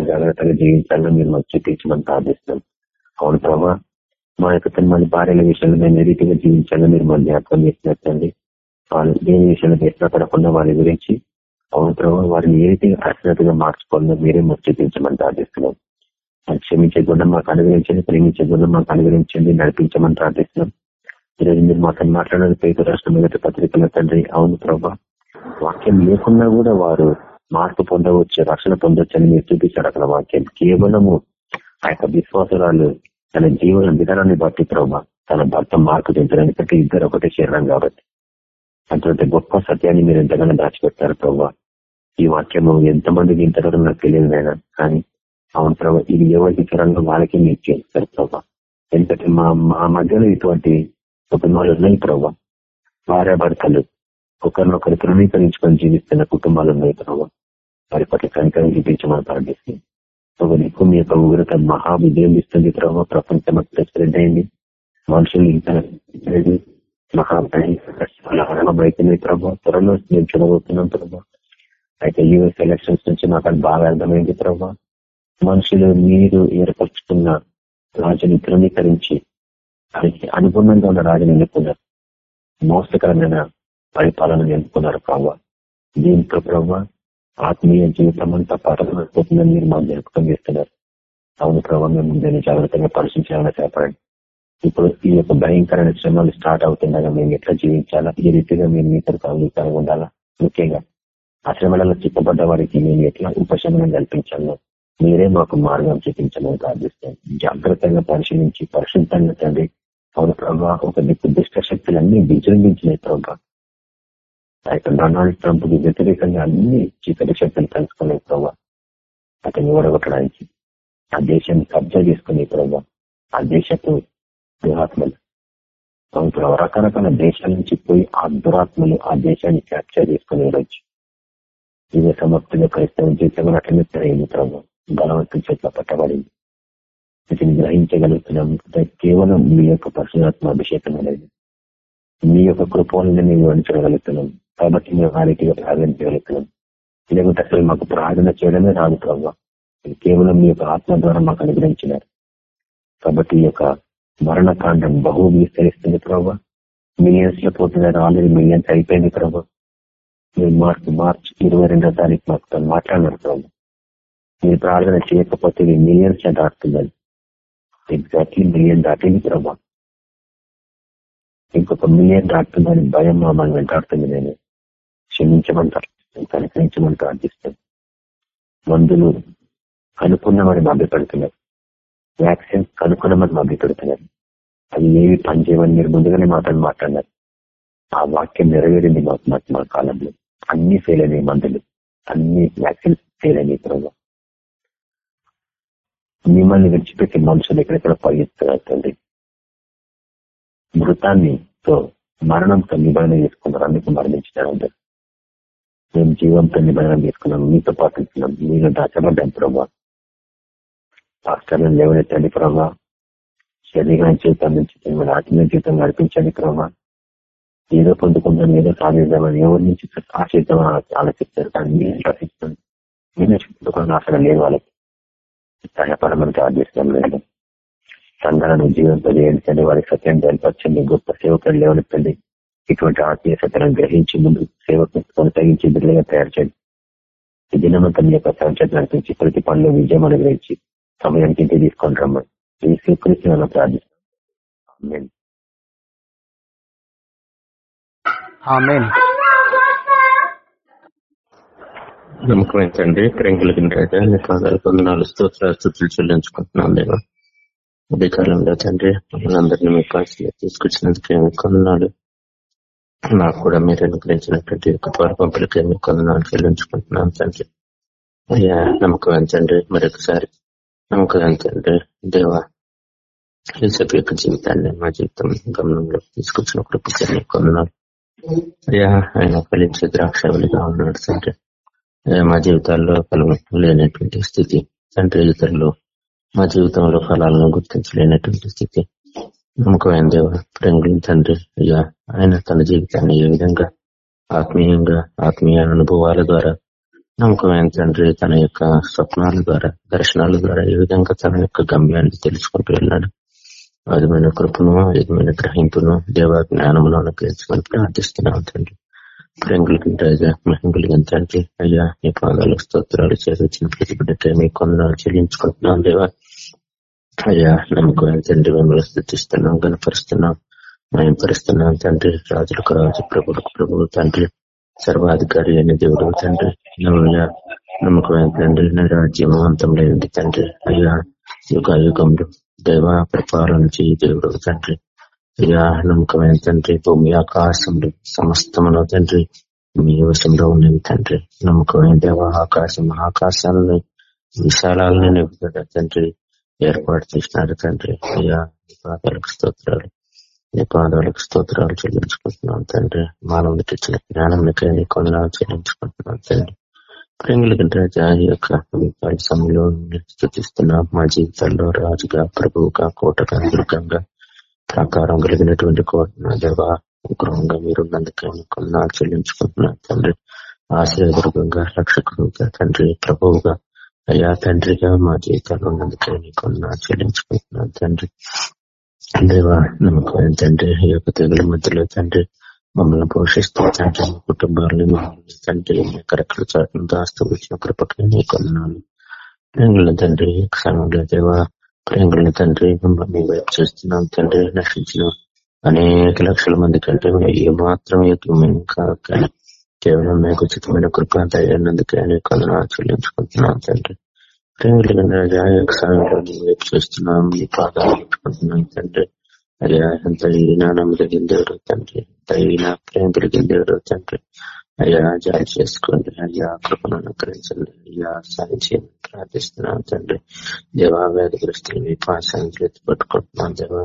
జాగ్రత్తగా జీవించాలని మీరు మాకు చూపించమని ప్రార్థిస్తాం అవును ప్రభా. మా యొక్క తన భార్యల విషయంలో మేము ఏ రీతిగా జీవించాలని మీరు మన జ్ఞాపకం చేసినట్టండి. వాళ్ళు దేని విషయంలో పడకుండా వారి గురించి అవును ప్రభావ వారిని ఏ రీతిగా అశ్రద్ధగా మార్చుకోవాలో మీరే మాకు చూపించమని ప్రార్థిస్తున్నాం. క్షమించే గుణం మాకు అనుగ్రహించండి ప్రేమించే గుణం మాకు అనుగ్రహించండి నడిపించమని ప్రార్థిస్తున్నాం. ఈరోజు మీరు మాతో మాట్లాడారు పేరు రాష్ట్ర మొదటి పత్రికల తండ్రి అవును ప్రభా. వాక్యం లేకున్నా కూడా వారు మార్పు పొందవచ్చు రక్షణ పొందవచ్చు అని మీరు చూపించారు అక్కడ వాక్యం. కేవలము ఆ యొక్క విశ్వాసరాలు తన జీవన విధానాన్ని బట్టి ప్రభా తన భర్త మార్పు చెందారు ఎందుకంటే ఇద్దరు ఒకటే శరీరం కాబట్టి. అటువంటి గొప్ప సత్యాన్ని మీరు ఎంతగానో దాచిపెట్టారు ప్రభా. ఈ వాక్యము ఎంతమంది ఇంతవరకు నాకు తెలియదు అయినా కానీ అవును ప్రభా ఇది ఎవరికి చరంలో వాళ్ళకి మీరు చేస్తారు ప్రభా. ఎందుకంటే మా మా మధ్యలో ఇటువంటి కుటుంబాలు ఉన్నాయి ప్రభా. భార్యాభర్తలు ఒకరినొకరు తృణీకరించుకొని జీవిస్తున్న కుటుంబాలు ఉన్నాయి ప్రభావ వారి పట్ల కనికరం చూపించమని ప్రార్థిస్తుంది ఒక మీ యొక్క ఉగ్రత మహా విజయం ఇస్తుంది ప్రభావ ప్రపంచం అంతా స్ప్రెడ్ అయింది మనుషులు ఇంకా లేదు. మహా ప్రభావ త్వరలో మేము చూడబోతున్నాం ప్రభావ అయితే యూఎస్ ఎలక్షన్స్ నుంచి మాకు అది బాగా అర్థమైంది ప్రభావ మనుషులు మీరు ఏర్పరచుకున్న రాజుని తృణీకరించి దానికి అనుగుణంగా ఉన్న రాజుని ఎన్నుకున్నారు. మోసకరమైన పరిపాలన ఎన్నుకున్నారు ప్రభావ దీంతో ప్రభావ ఆత్మీయ జీవితం అంతా పతనమైపోతుందని మీరు మాకు జ్ఞాపకం చేస్తున్నారు. అవును ప్రభావ మేము దాన్ని జాగ్రత్తగా పరిశీలించాలని చెప్పండి ఇప్పుడు ఈ యొక్క భయంకరమైన శ్రమలు స్టార్ట్ అవుతుండగా మేము ఎట్లా జీవించాలా? ఈ రీతిగా మేము మీతో అంగీకారం ఉండాలా? ముఖ్యంగా ఆ శ్రమలలో చిక్కబడ్డ వారికి మేము ఎట్లా ఉపశమనం కల్పించాలో మీరే మాకు మార్గం చూపించమని ప్రార్థిస్తాం జాగ్రత్తగా పరిశీలించి పరిశుద్ధంగా తండ్రి అవును ప్రభా ఒక నిర్దిష్ట దుష్ట శక్తులన్నీ విజృంభించినాయి ప్రభా. ఆ యొక్క డొనాల్డ్ ట్రంప్కి వ్యతిరేకంగా అన్ని చీకటి శక్తులు కలుసుకున్నాయి ప్రభా. అతన్ని ఓడగొట్టడానికి ఆ దేశాన్ని కబ్జా చేసుకునే ప్రభావ ఆ దేశపు దురాత్మలు అవును రకరకాల దేశాల నుంచి పోయి ఆ దురాత్మలు ఆ దేశాన్ని క్యాప్చర్ చేసుకుని వెళ్ళొచ్చు ఇదే సమర్థులు క్రైస్తవ జీవితంలో అటెండ్ అయింది ప్రభావ బలవంతుల చేతిలో పట్టబడింది. వీటిని గ్రహించగలుగుతున్నాం. కేవలం మీ యొక్క పరిశుధాత్మ అభిషేకం అనేది మీ యొక్క కృపలను మేము వర్ణించగలుగుతున్నాం కాబట్టి మేము ఆ రీతిగా ప్రార్థన చేయగలుగుతున్నాం లేకుంటే అసలు మాకు ప్రార్థన చేయడమే రాదు ప్రభావ ఇది కేవలం మీ యొక్క ఆత్మ ద్వారా మాకు అనుగ్రహించినారు. కాబట్టి ఈ యొక్క మరణకాండం బహు విస్తరిస్తుంది ప్రభావ మిలియన్స్లో పోతున్నారు ఆల్రెడీ మిలియన్స్ అయిపోయింది ప్రభావ మీరు మార్చ్ మార్చ్ ఇరవై రెండో తారీఖు మాకు మాట్లాడినారు ప్రభావ మీరు ప్రార్థన చేయకపోతే మిలియన్స్ దాటుతుందని ఎగ్జాక్ట్లీ మిలియన్ దాటింది ప్రభా ఇంకొక మిలియన్ దాటుతుందని భయం మమ్మల్ని వెంటాడుతుంది నేను. క్షమించమని ప్రార్థిస్తాను కనికరించమని ప్రార్థిస్తాను మందులు కనుక్కున్నామని మభ్యపెడుతున్నారు వ్యాక్సిన్ కనుక్కున్నామని మభ్యపెడుతున్నారు అది ఏవి పనిచేయమని మీరు ముందుగానే మాత్రమే మాట్లాడినారు. ఆ వాక్యం నెరవేరింది మాకు మా కాలంలో. అన్ని ఫెయిల్ అయినాయి మందులు. అన్ని వ్యాక్సిన్స్ ఫెయిల్ అయినాయి ప్రభావ మిమ్మల్ని విడిచిపెట్టి మనుషులు ఎక్కడెక్కడ పరిగెత్తున్నారు తండ్రి మృతాన్ని తో మరణంతో నిబంధన చేసుకున్నారు అందుకు మరణించినారు అందరు మేము జీవంతో నిబంధన చేసుకున్నాం మీతో పాటిస్తున్నాం మీరు దాచబడ్డాం ప్రభా. పాస్టర్లను లేవనెత్తండి ప్రభా. శరీరం జీవితం నుంచి మిమ్మల్ని ఆత్మీయ జీవితం నడిపించండి ప్రభా. ఏదో పొందుకుందాం ఏదో సాధిద్దామని ఎవరి నుంచి ఆశిద్దామని ఆలోచిస్తారు కానీ మీరు రక్షించండి. మీరు పొందుకోవడం ఆశ లేదు వాళ్ళకి సహాయపడమని ప్రార్థిస్తాం లేదు సంఘాలను జీవంతో చేయించండి వారికి సత్యం బయలుపరచండి గొప్ప సేవకులు లేవనెత్తండి ఇటువంటి ఆత్మీయ సత్యాలను గ్రహించి ముందు సేవకు కొనసాగించి బిడ్డలుగా తయారు చేయండి. ఈ దినమంతా మీ యొక్క సంచలనం నడిపించి ప్రతి పనిలో విజయం అనుగ్రహించి సమయానికి ఇంటికి తీసుకొని రమ్మని ఈ స్వీకరిస్తున్న ప్రార్థిస్తాం నమ్మకం ఏంటండి ప్రేంగులకి రాజా నీ పాదాలు కొందనాలు స్తోత్రాలు స్థుతులు చెల్లించుకుంటున్నాం దేవా. అధికారంలో తండ్రి మమ్మల్ని అందరినీ మీ కాశీలో తీసుకొచ్చినందుకు ఏమి కొందనాలు నాకు కూడా మీరు అనుగ్రహించినటువంటి యొక్క ద్వార పంపులకి కొందనాలు చెల్లించుకుంటున్నాం తండ్రి. అయ్యా నమ్మకం ఏంటండి మరొకసారి నమ్మకం ఏంటండి దేవా యూసఫ్ యొక్క జీవితాన్ని మా జీవితం గమనంలో తీసుకొచ్చిన కృపకి కొందనాలు అయ్యా ఆయన ఫలించే ద్రాక్షవలిగా ఉన్నాడు తండ్రి. మా జీవితాల్లో ఫలం లేనటువంటి స్థితి తండ్రి ఇతరులు మా జీవితంలో ఫలాలను గుర్తించలేనటువంటి స్థితి. నమ్మకమైన దేవ ప్రేంగులు తండ్రి అయ్యా ఆయన తన జీవితాన్ని ఏ విధంగా ఆత్మీయంగా ఆత్మీయ అనుభవాల ద్వారా నమ్మకమైన తండ్రి తన యొక్క స్వప్నాల ద్వారా దర్శనాల ద్వారా ఏ విధంగా తన యొక్క గమ్యాన్ని తెలుసుకుంటూ వెళ్ళాడు. విధమైన కృపను విధమైన గ్రహింపును దేవ జ్ఞానమును అనుగ్రహించమని ప్రార్థిస్తున్నాం తండ్రి. ప్రేంగులకి రాజా మహింగులకి అయ్యా నీ పాదాలు స్తోత్రాలు చేసిన ప్రతి మీ కొందరు చెల్లించుకుంటున్నాం దేవా అయ్యా నమ్మకమైన తండ్రి మిమ్మల్ని స్థుతిస్తున్నాం కనపరుస్తున్నాం మయంపరుస్తున్నాం తండ్రి రాజులకు రాజు ప్రభులకు ప్రభువు తండ్రి సర్వాధికారి అయిన దేవుడు తండ్రి నమ్మయ్యా నమ్మకమైన తండ్రి నా రాజ్యం అంతం తండ్రి అయ్యా యుగ యుగంలో దైవ ప్రపాలన చేయి దేవుడు తండ్రి అయ్యా నమ్మకమైన తండ్రి భూమి ఆకాశంలో సమస్తమును తండ్రి మీ వశంలో ఉన్నవి తండ్రి. నమ్మకమైన దేవ ఆకాశం ఆకాశాలను విశాలాలను నింపుతాడు తండ్రి ఏర్పాటు చేసినారు తండ్రి. అయ్యా పాదాలకు స్తోత్రాలు. నీ పాదాలకు స్తోత్రాలు చెల్లించుకుంటున్నాం తండ్రి. మానవ ఇచ్చిన జ్ఞానంకై నీ కొందనాలు చెల్లించుకుంటున్నాం తండ్రి. ప్రేమిలకి రాజా ఈ యొక్క సమయంలో స్థుతిస్తున్నాం. మా జీవితాల్లో రాజుగా ప్రభువుగా కోటగా దుర్గంగా ప్రకారం కలిగినటువంటి కోట దేవ గృహంగా మీరున్నందుకే కొన్నాళ్ళు చెల్లించుకుంటున్నా తండ్రి. ఆశ్రయదుర్గంగా రక్షకుడుగా తండ్రి ప్రభువుగా అయ్యా తండ్రిగా మా జీవితాలు ఉన్నందుకే నీకున్నా చెల్లించుకుంటున్నా తండ్రి. దేవా నమ్మకం తండ్రి ఈ యొక్క తెగుల మధ్యలో తండ్రి మమ్మల్ని పోషిస్తూ తండ్రి మా కుటుంబాలని మమ్మల్ని తండ్రి ఎక్కడెక్కడ చాటును దాస్తూ వచ్చిన కృపకి నీ కొన్నాను తండ్రి క్షణంలో దేవా ప్రేంగుల తండ్రి మిమ్మల్ని వైపు చూస్తున్నాం. తండ్రి నశించిన అనేక లక్షల మంది కంటే ఏమాత్రం మాత్రం కాక కేవలం మీకు ఉచితమైన కృప దయన్నందుకే అనేక చెల్లించుకుంటున్నాం తండ్రి. ప్రేమికులు సమయంలో నీ వైపు చూస్తున్నాం మీ పాదాలు పెట్టుకుంటున్నాం తండ్రి. అయ్యా ఎంత ఈనానం దేవుడు తండ్రి ఎంత ఈనా ప్రేమ కలిగిన దేవుడు తండ్రి. అయ్యా జాయి చేసుకోండి అయ్యా కృపను అనుగ్రహించండి అయ్యా సాయం చేయమని ప్రార్థిస్తున్నాం తండ్రి దేవా వ్యాధిగ్రస్తులు మీ పాశాన్ని చేతి పట్టుకుంటున్నాం దేవా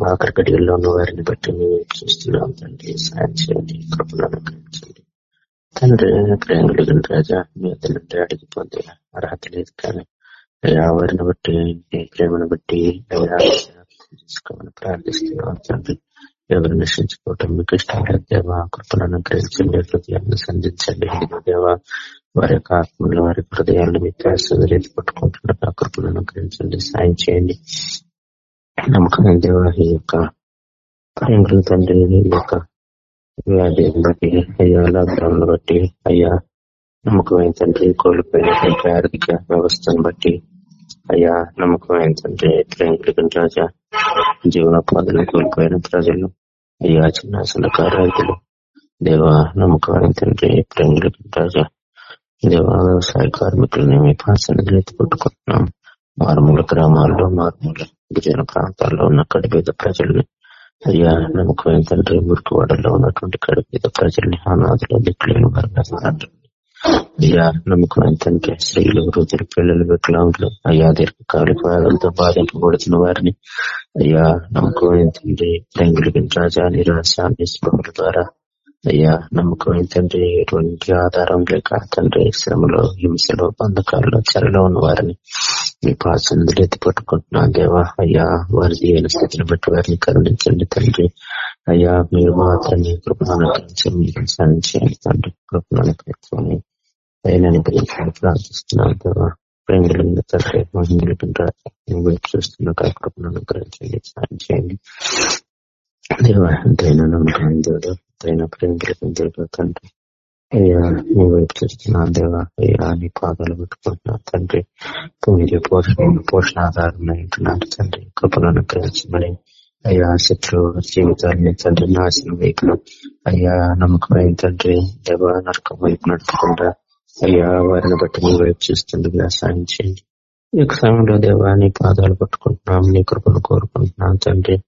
మా క్రికెట్లో ఉన్న వారిని బట్టి మేము చూస్తున్నాం తండ్రి సాయం చేయండి కృపను అనుగ్రహించండి తండ్రి ప్రేమ రాజా మీ అతనంటే అడిగిపోతే అర్హత లేదు కానీ అయ్యా వారిని బట్టి నీ ప్రేమను బట్టి ఎవరు తీసుకోమని ప్రార్థిస్తున్నాం తండ్రి ఎవరు నశించుకోవటం మీకు ఇష్టం లేదు దేవా కృపను అనుగ్రహించండి హృదయాన్ని సంధించండి. దేవ వారి యొక్క ఆత్మలు వారి హృదయాలను మీ రీతి పట్టుకుంటున్నారు కృపలను గ్రహించండి సాయం చేయండి. నమ్మకమైన దేవ ఈ యొక్క ప్రేమలు తండ్రి ఈ యొక్క వ్యాధి బట్టి అయ్యా లాక్డౌన్ బట్టి అయ్యా నమ్మకమైన తండ్రి కోల్పోయినటువంటి ఆర్థిక వ్యవస్థను బట్టి అయ్యా నమ్మకమైన తండ్రి ప్రేమికుల రాజా? జీవనోపాధులు కోల్పోయిన ప్రజలు అయ్యా చిన్న సన్నకారు రైతులు దేవా నమ్మకమైన తండ్రి ప్రేమికుల రాజా దేవా వ్యవసాయ కార్మికులని మీ పాసనలు ఎత్తుకుంటుకుంటున్నాం మారుమూల గ్రామాల్లో మారుమూల గిరిజన ప్రాంతాల్లో ఉన్న కడిపేద ప్రజల్ని అయ్యా నమ్మకమైన తండ్రి మురికివాడల్లో ఉన్నటువంటి కడిపేద ప్రజల్ని అనాథులు దిక్కులేని వారిగా అయ్యా నమ్మకమైన స్త్రీలు వృద్ధులు పిల్లలు వికలాంగులు అయ్యా దీర్ఘకాలిక వ్యాధులతో బాధింపబడుతున్న వారిని అయ్యా నమ్మకమైన తండ్రి రంగులకి రాజా నిరాశ నిస్పృహల ద్వారా అయ్యా నమ్మకమైన తండ్రి ఎటువంటి ఆధారం లేక తండ్రి శ్రమలో హింసలో బంధకాల్లో చెరలో ఉన్న వారిని మీ పాసందులు ఎత్తి పట్టుకుంటున్నాను దేవా అయ్యా వారి జీవన స్థితిని బట్టి వారిని కరుణించండి తండ్రి. అయ్యా మీరు మాత్రమే కృపను అనుగ్రహించి మీకు సాయం చేయండి తండ్రి అనుగ్రహించమని అయినని ప్రార్థిస్తున్నాను దేవా ప్రేమలు తండ్రి మహిళలు చూస్తున్న సాయం చేయండి దేవా దేవుడు దేవుడు తండ్రి అయ్యా నీ వైపు చూస్తున్నా దేవా అయ్యా నీ పాదాలు పెట్టుకుంటున్నా తండ్రి మీరు పోషణ పోషణాధారం తండ్రి కృపలను గ్రహించమని అయ్యా శత్రు జీవితాన్ని తండ్రి నాశనం వైపును అయ్యా నమ్మకమైన తండ్రి దేవ నరకం వైపు నడుపుకుంటా అయ్యా వారిని బట్టి నీ వైపు చూస్తుండగా సాయం చేయండి ఈ యొక్క సమయంలో దేవా నీ పాదాలు పట్టుకుంటున్నాం నీ కృపను కోరుకుంటున్నాం తండ్రి.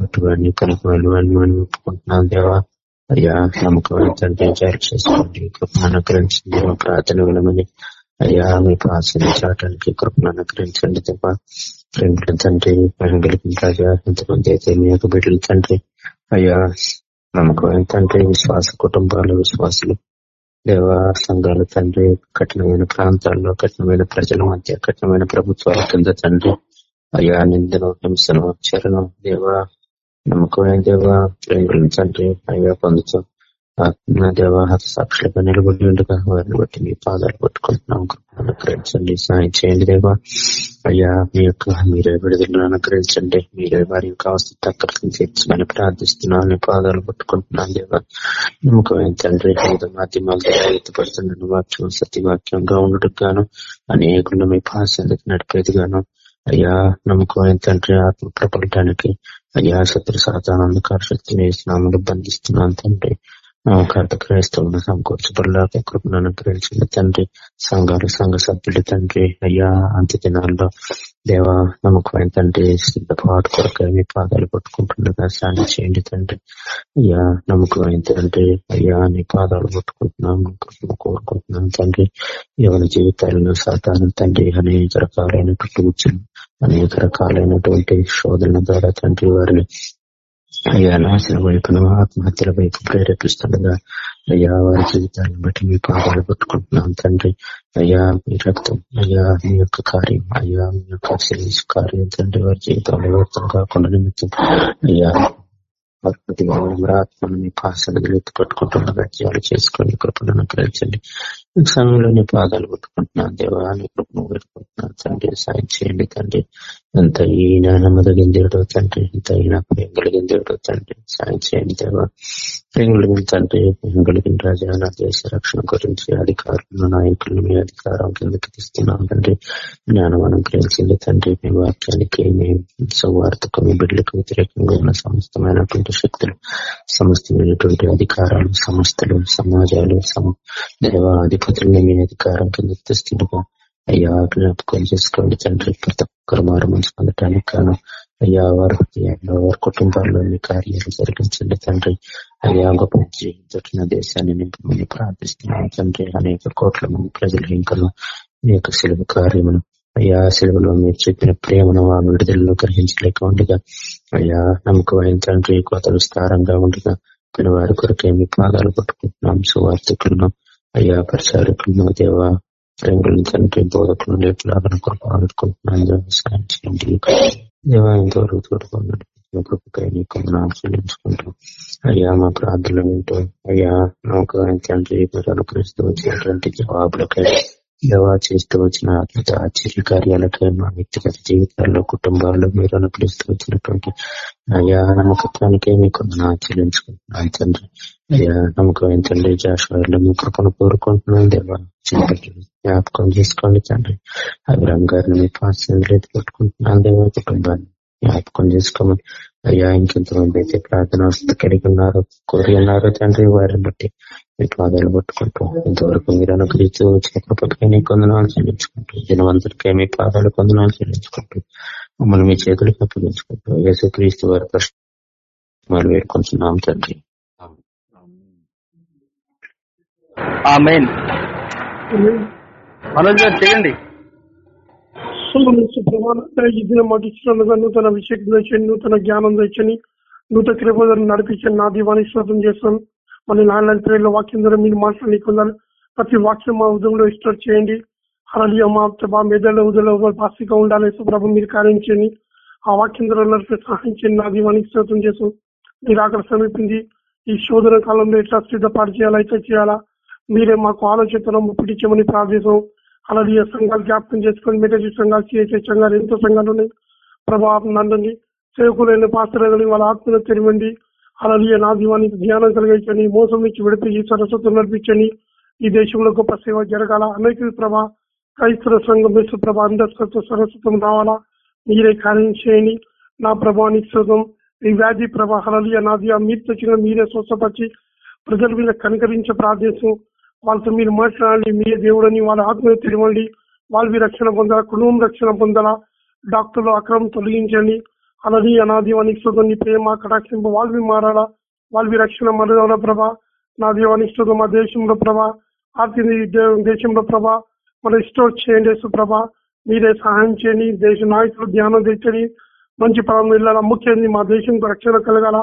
అటువంటి పనికి మనం ఒప్పుకుంటున్నాం దేవా. అయ్యా నమ్మకమైన తండ్రి జారీ చేసుకోండి. కృపను అనుగ్రహించండి మా ప్రార్థన విలమని అయ్యా మీ ప్రాసన చాటానికి కృపను అనుగ్రహించండి దేవా. ప్రేమికుల తండ్రి మహిళలకి రాజా ఎంతమంది అయితే మీ యొక్క బిడ్డల తండ్రి. అయ్యా నమ్మకమైన తండ్రి విశ్వాస కుటుంబాలు విశ్వాసులు. దేవ సంఘాల తండ్రి కఠినమైన ప్రాంతాల్లో కఠినమైన ప్రజల మధ్య కఠినమైన ప్రభుత్వాల కింద తండ్రి. అయ్యా నిందను హింసను చరణం దేవా నమ్మకమైన దేవ ప్రేమికులను తండ్రి అయ్యా పొందుతూ ఆత్మ దేవ సాక్షులుగా నిలబడి ఉండగా వారిని బట్టి మీ పాదాలు పట్టుకుంటున్నాం అనుగ్రహించండి. సాయం చేయండి దేవా. అయ్యా మీ యొక్క మీరే విడుదలను అనుగ్రహించండి. మీరే వారి యొక్క అవస్థ అక్కడికి తీర్చమని ప్రార్థిస్తున్నాను. మీ పాదాలు పట్టుకుంటున్నాను దేవా. నమ్మకమైన తండ్రి వివిధ మాధ్యమాల ద్వారా ఎత్తుపడుతున్న వాక్యం సత్యవాక్యంగా ఉండటం గాను అనేకులను మీ పాశాలకు నడిపేది గాను అయ్యా నమ్మకమైన తండ్రి ఆత్మ ప్రపడటానికి అయ్యా శత్రు సాధారణ శక్తిని వేసినామని బంధిస్తున్నాను తండ్రి. నమ్మకార్థ క్రైస్తవులను సమకూర్చబడలేక కృపను అనుగ్రహించిన తండ్రి సంఘాలు సంఘ సభ్యులు తండ్రి అయ్యా అంత్య దినాల్లో దేవ నమ్మకమైన తండ్రి సిద్ధపాటు కొరకు మీ పాదాలు పట్టుకుంటుండగా సాయం చేయండి తండ్రి. అయ్యా నమ్మకమైన తండ్రి అయ్యా నీ పాదాలు పట్టుకుంటున్నాం కృపను కోరుకుంటున్నాం తండ్రి. ఎవరి జీవితాలను సాధారణ తండ్రి అనేక రకాలైనటువంటి అనేక రకాలైనటువంటి శోధన ద్వారా తండ్రి వారిని అయ్యా నాశనం వైపును ఆత్మహత్యల వైపు ప్రేరేపిస్తుండగా అయ్యా వారి జీవితాలను బట్టి మీ పాదాలు పట్టుకుంటున్నాం తండ్రి. అయ్యా మీ రక్తం అయ్యా మీ యొక్క కార్యం అయ్యా మీ యొక్క కార్యం తండ్రి. వారి జీవితంలో వ్యక్తం కాకుండా నిమిత్తం. అయ్యా ప్రతి ఆత్మను మీ పాసలు ఎత్తి పట్టుకుంటుండగా జీవాలు చేసుకొని కృపను అనుగ్రహించండి ఈ సమయంలో నీ పాదాలు పట్టుకుంటున్నాను. దేవా నీ కృపను పెట్టుకుంటున్నాను తండ్రి సాయం చేయండి తండ్రి. ఎంత ఈయన నమ్మదగిందేడో తండ్రి. ఎంత ఈయన ప్రేమ కలిగిందేడో తండ్రి. సాయం చేయండి దేవా. ప్రేమ తండ్రి ప్రేమ రాజా నా దేశ రక్షణ గురించి అధికారులను నాయకులను మీ అధికారం కిందకి తీస్తున్నాం తండ్రి. జ్ఞానం అనుగ్రహించింది తండ్రి. మీ వాక్యానికి మీ సౌవార్తకు మీ బిడ్డలకు వ్యతిరేకంగా ఉన్న సమస్తమైనటువంటి శక్తులు సమస్తమైనటువంటి అధికారాలు సంస్థలు సమాజాలు దేవ అధిపతులను మీ అధికారం కిందకి తెస్తుండగా అయ్యా జ్ఞాపకం చేసుకోండి తండ్రి. ప్రతి ఒక్కరు మారు మనసు పొందటానికి కారణం అయ్యా వారి హృదయాల్లో వారి కుటుంబాల్లో మీ కార్యాలు జరిగించండి తండ్రి. అయ్యా గొప్ప జీవితం దేశాన్ని నింపమని ప్రార్థిస్తున్నాను తండ్రి. అనేక కోట్ల మంది ప్రజలు ఇంకా మీ యొక్క సెలవు కార్యమును అయ్యా సెలవులో మీరు చెప్పిన ప్రేమను ఆ విడుదలలో గ్రహించలేక ఉండగా అయ్యా నమ్మకమైన తండ్రి కొత్త విస్తారంగా ఉండగా పిన వారి కొరకే మీ పాదాలు పట్టుకుంటున్నాం సువార్థకులను అయ్యా పరిచారకులను దేవ ప్రేమలను తండ్రి బోధకులను లేపులాగా కొరపాడుకుంటున్నాను సాయం చేయండి దేవా ఇంతవరకు తోడుకున్నాడు కృపకై నీకు చెల్లించుకుంటాం అయ్యా మా ప్రార్థనలు వింటూ అయ్యా నమ్మకమైన అనుగ్రహిస్తూ వచ్చినటువంటి జవాబులకై దేవా చేస్తూ వచ్చిన అద్భుత ఆశ్చర్య కార్యాలకై మా వ్యక్తిగత జీవితాల్లో కుటుంబాల్లో మీరు అనుకరిస్తూ వచ్చినటువంటి అయ్యా నమ్మకత్వానికే మీకు చెల్లించుకుంటున్నాను తండ్రి అయ్యా నమ్మకం తండ్రి జాషువారిలో మీ కృపను కోరుకుంటున్నాను దేవా జ్ఞాపకం చేసుకోండి తండ్రి. అభిరామ్ గారిని మీ పాస్ పెట్టుకుంటున్నాను దేవా కుటుంబాన్ని జ్ఞాపకం చేసుకోమని అయ్యా ఇంకెంతమంది అయితే ప్రార్థన కలిగి ఉన్నారు కోరి ఉన్నారో తండ్రి వారిని బట్టి మీ పాదాలు పట్టుకుంటూ ఇంతవరకు మీరు అనుగ్రహించు వచ్చిన కృపకై నీ కొందనాలు చెల్లించుకుంటూ జనవంతుడికై మీ పాదాలు కొందనాలు చెల్లించుకుంటూ మమ్మల్ని మీ చేతులకు అప్పగించుకుంటూ యేసు క్రీస్తు వారి ప్రశ్న వేడుకుంటున్నాం తండ్రి. చేయండి. ఈ దినం మాకు ఇచ్చినందుగా నూతన విషయం నూతన జ్ఞానం తెచ్చని నూతన కృపదను నడిపించండి. నా దీవాన్ని శ్రోతం చేస్తాను. మన నాయన పేర్ల వాక్యం ద్వారా మీరు మాట్లాడి ప్రతి వాక్యం మా ఉదయంలో ఇష్టం చేయండి. అలా మా మెదడు ఉదయం పాస్తిగా ఉండాలి? ప్రభు మీరు కారించండి ఆ వాక్యం ద్వారా నడిపే సహాయించండి నా దీవానికి శ్రోతం చేస్తాం మీరు అక్కడ సమీపింది ఈ శోధన కాలంలో ఎట్లా సిద్ధపాటు చేయాలా ఎట్లా చేయాలా? మీరే మాకు ఆలోచన ముప్పిటించమని ప్రార్థిస్తాం అలాగే సంఘాలు జ్ఞాపకం చేసుకొని మెటజీ సంఘాలు చేసే సంఘాలు ఎంతో సంఘాలు ఉన్నాయి. ప్రభావం నందని సేవకులైన పాత్రలని వాళ్ళ ఆత్మలు తెరవండి. అలాగే నా దీవానికి జ్ఞానం కలిగించని మోసం నుంచి విడిపించి సరస్వతం నడిపించని ఈ దేశంలో గొప్ప సేవ జరగాల. అనేక ప్రభ క్రైస్తవ సంఘం వేసు ప్రభా అందరితో సరస్వతం రావాలా? మీరే కార్యం చేయని నా ప్రభానికి సుఖం ఈ వ్యాధి ప్రభాహాలు నాది మీరు తెచ్చిన మీరే స్వస్థపరిచి ప్రజల మీద కనికరించే ప్రార్థిస్తూ వాళ్ళతో మీరు మాట్లాడాలి మీరే దేవుడని వాళ్ళ ఆత్మీయ తెలివండి వాళ్ళవి రక్షణ పొందాలా కుటుంబం రక్షణ పొందాలా? డాక్టర్లు అక్రమం తొలగించండి. అనది అనాది శోధం ప్రేమ కటాక్షింపు వాళ్ళవి మారాలా? వాళ్ళవి రక్షణ మరణ ప్రభా? నా దీవానికి శోధం మా దేశంలో ప్రభ? ఆర్థిక దేశంలో ప్రభా? మన ఇష్టం చేయండి సుప్రభ మీరే సహాయం చేయండి. దేశ నాయకులు ధ్యానం తెచ్చని మంచి పదం వెళ్ళాలా? ముఖ్యంగా మా దేశం రక్షణ కలగాల?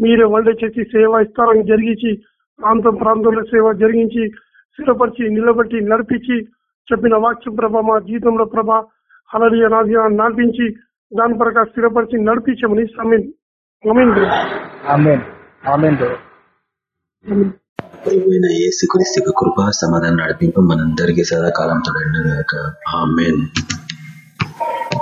మీరే వంట చేసి సేవ ఇస్తారని జరిగించి ప్రాంతం ప్రాంతంలో సేవ జరిగించి స్థిరపరిచి నిలబెట్టి నడిపించి చెప్పిన వాక్యం ప్రభ మా జీవితంలో ప్రభ అలరి అనాది నడిపించి దాని ప్రకారం స్థిరపరిచి నడిపించమని సమీన్. కృప సమాధానం నడిపింపు మనందరికీ సదాకాలం తోడండి గాక ఆమేన్.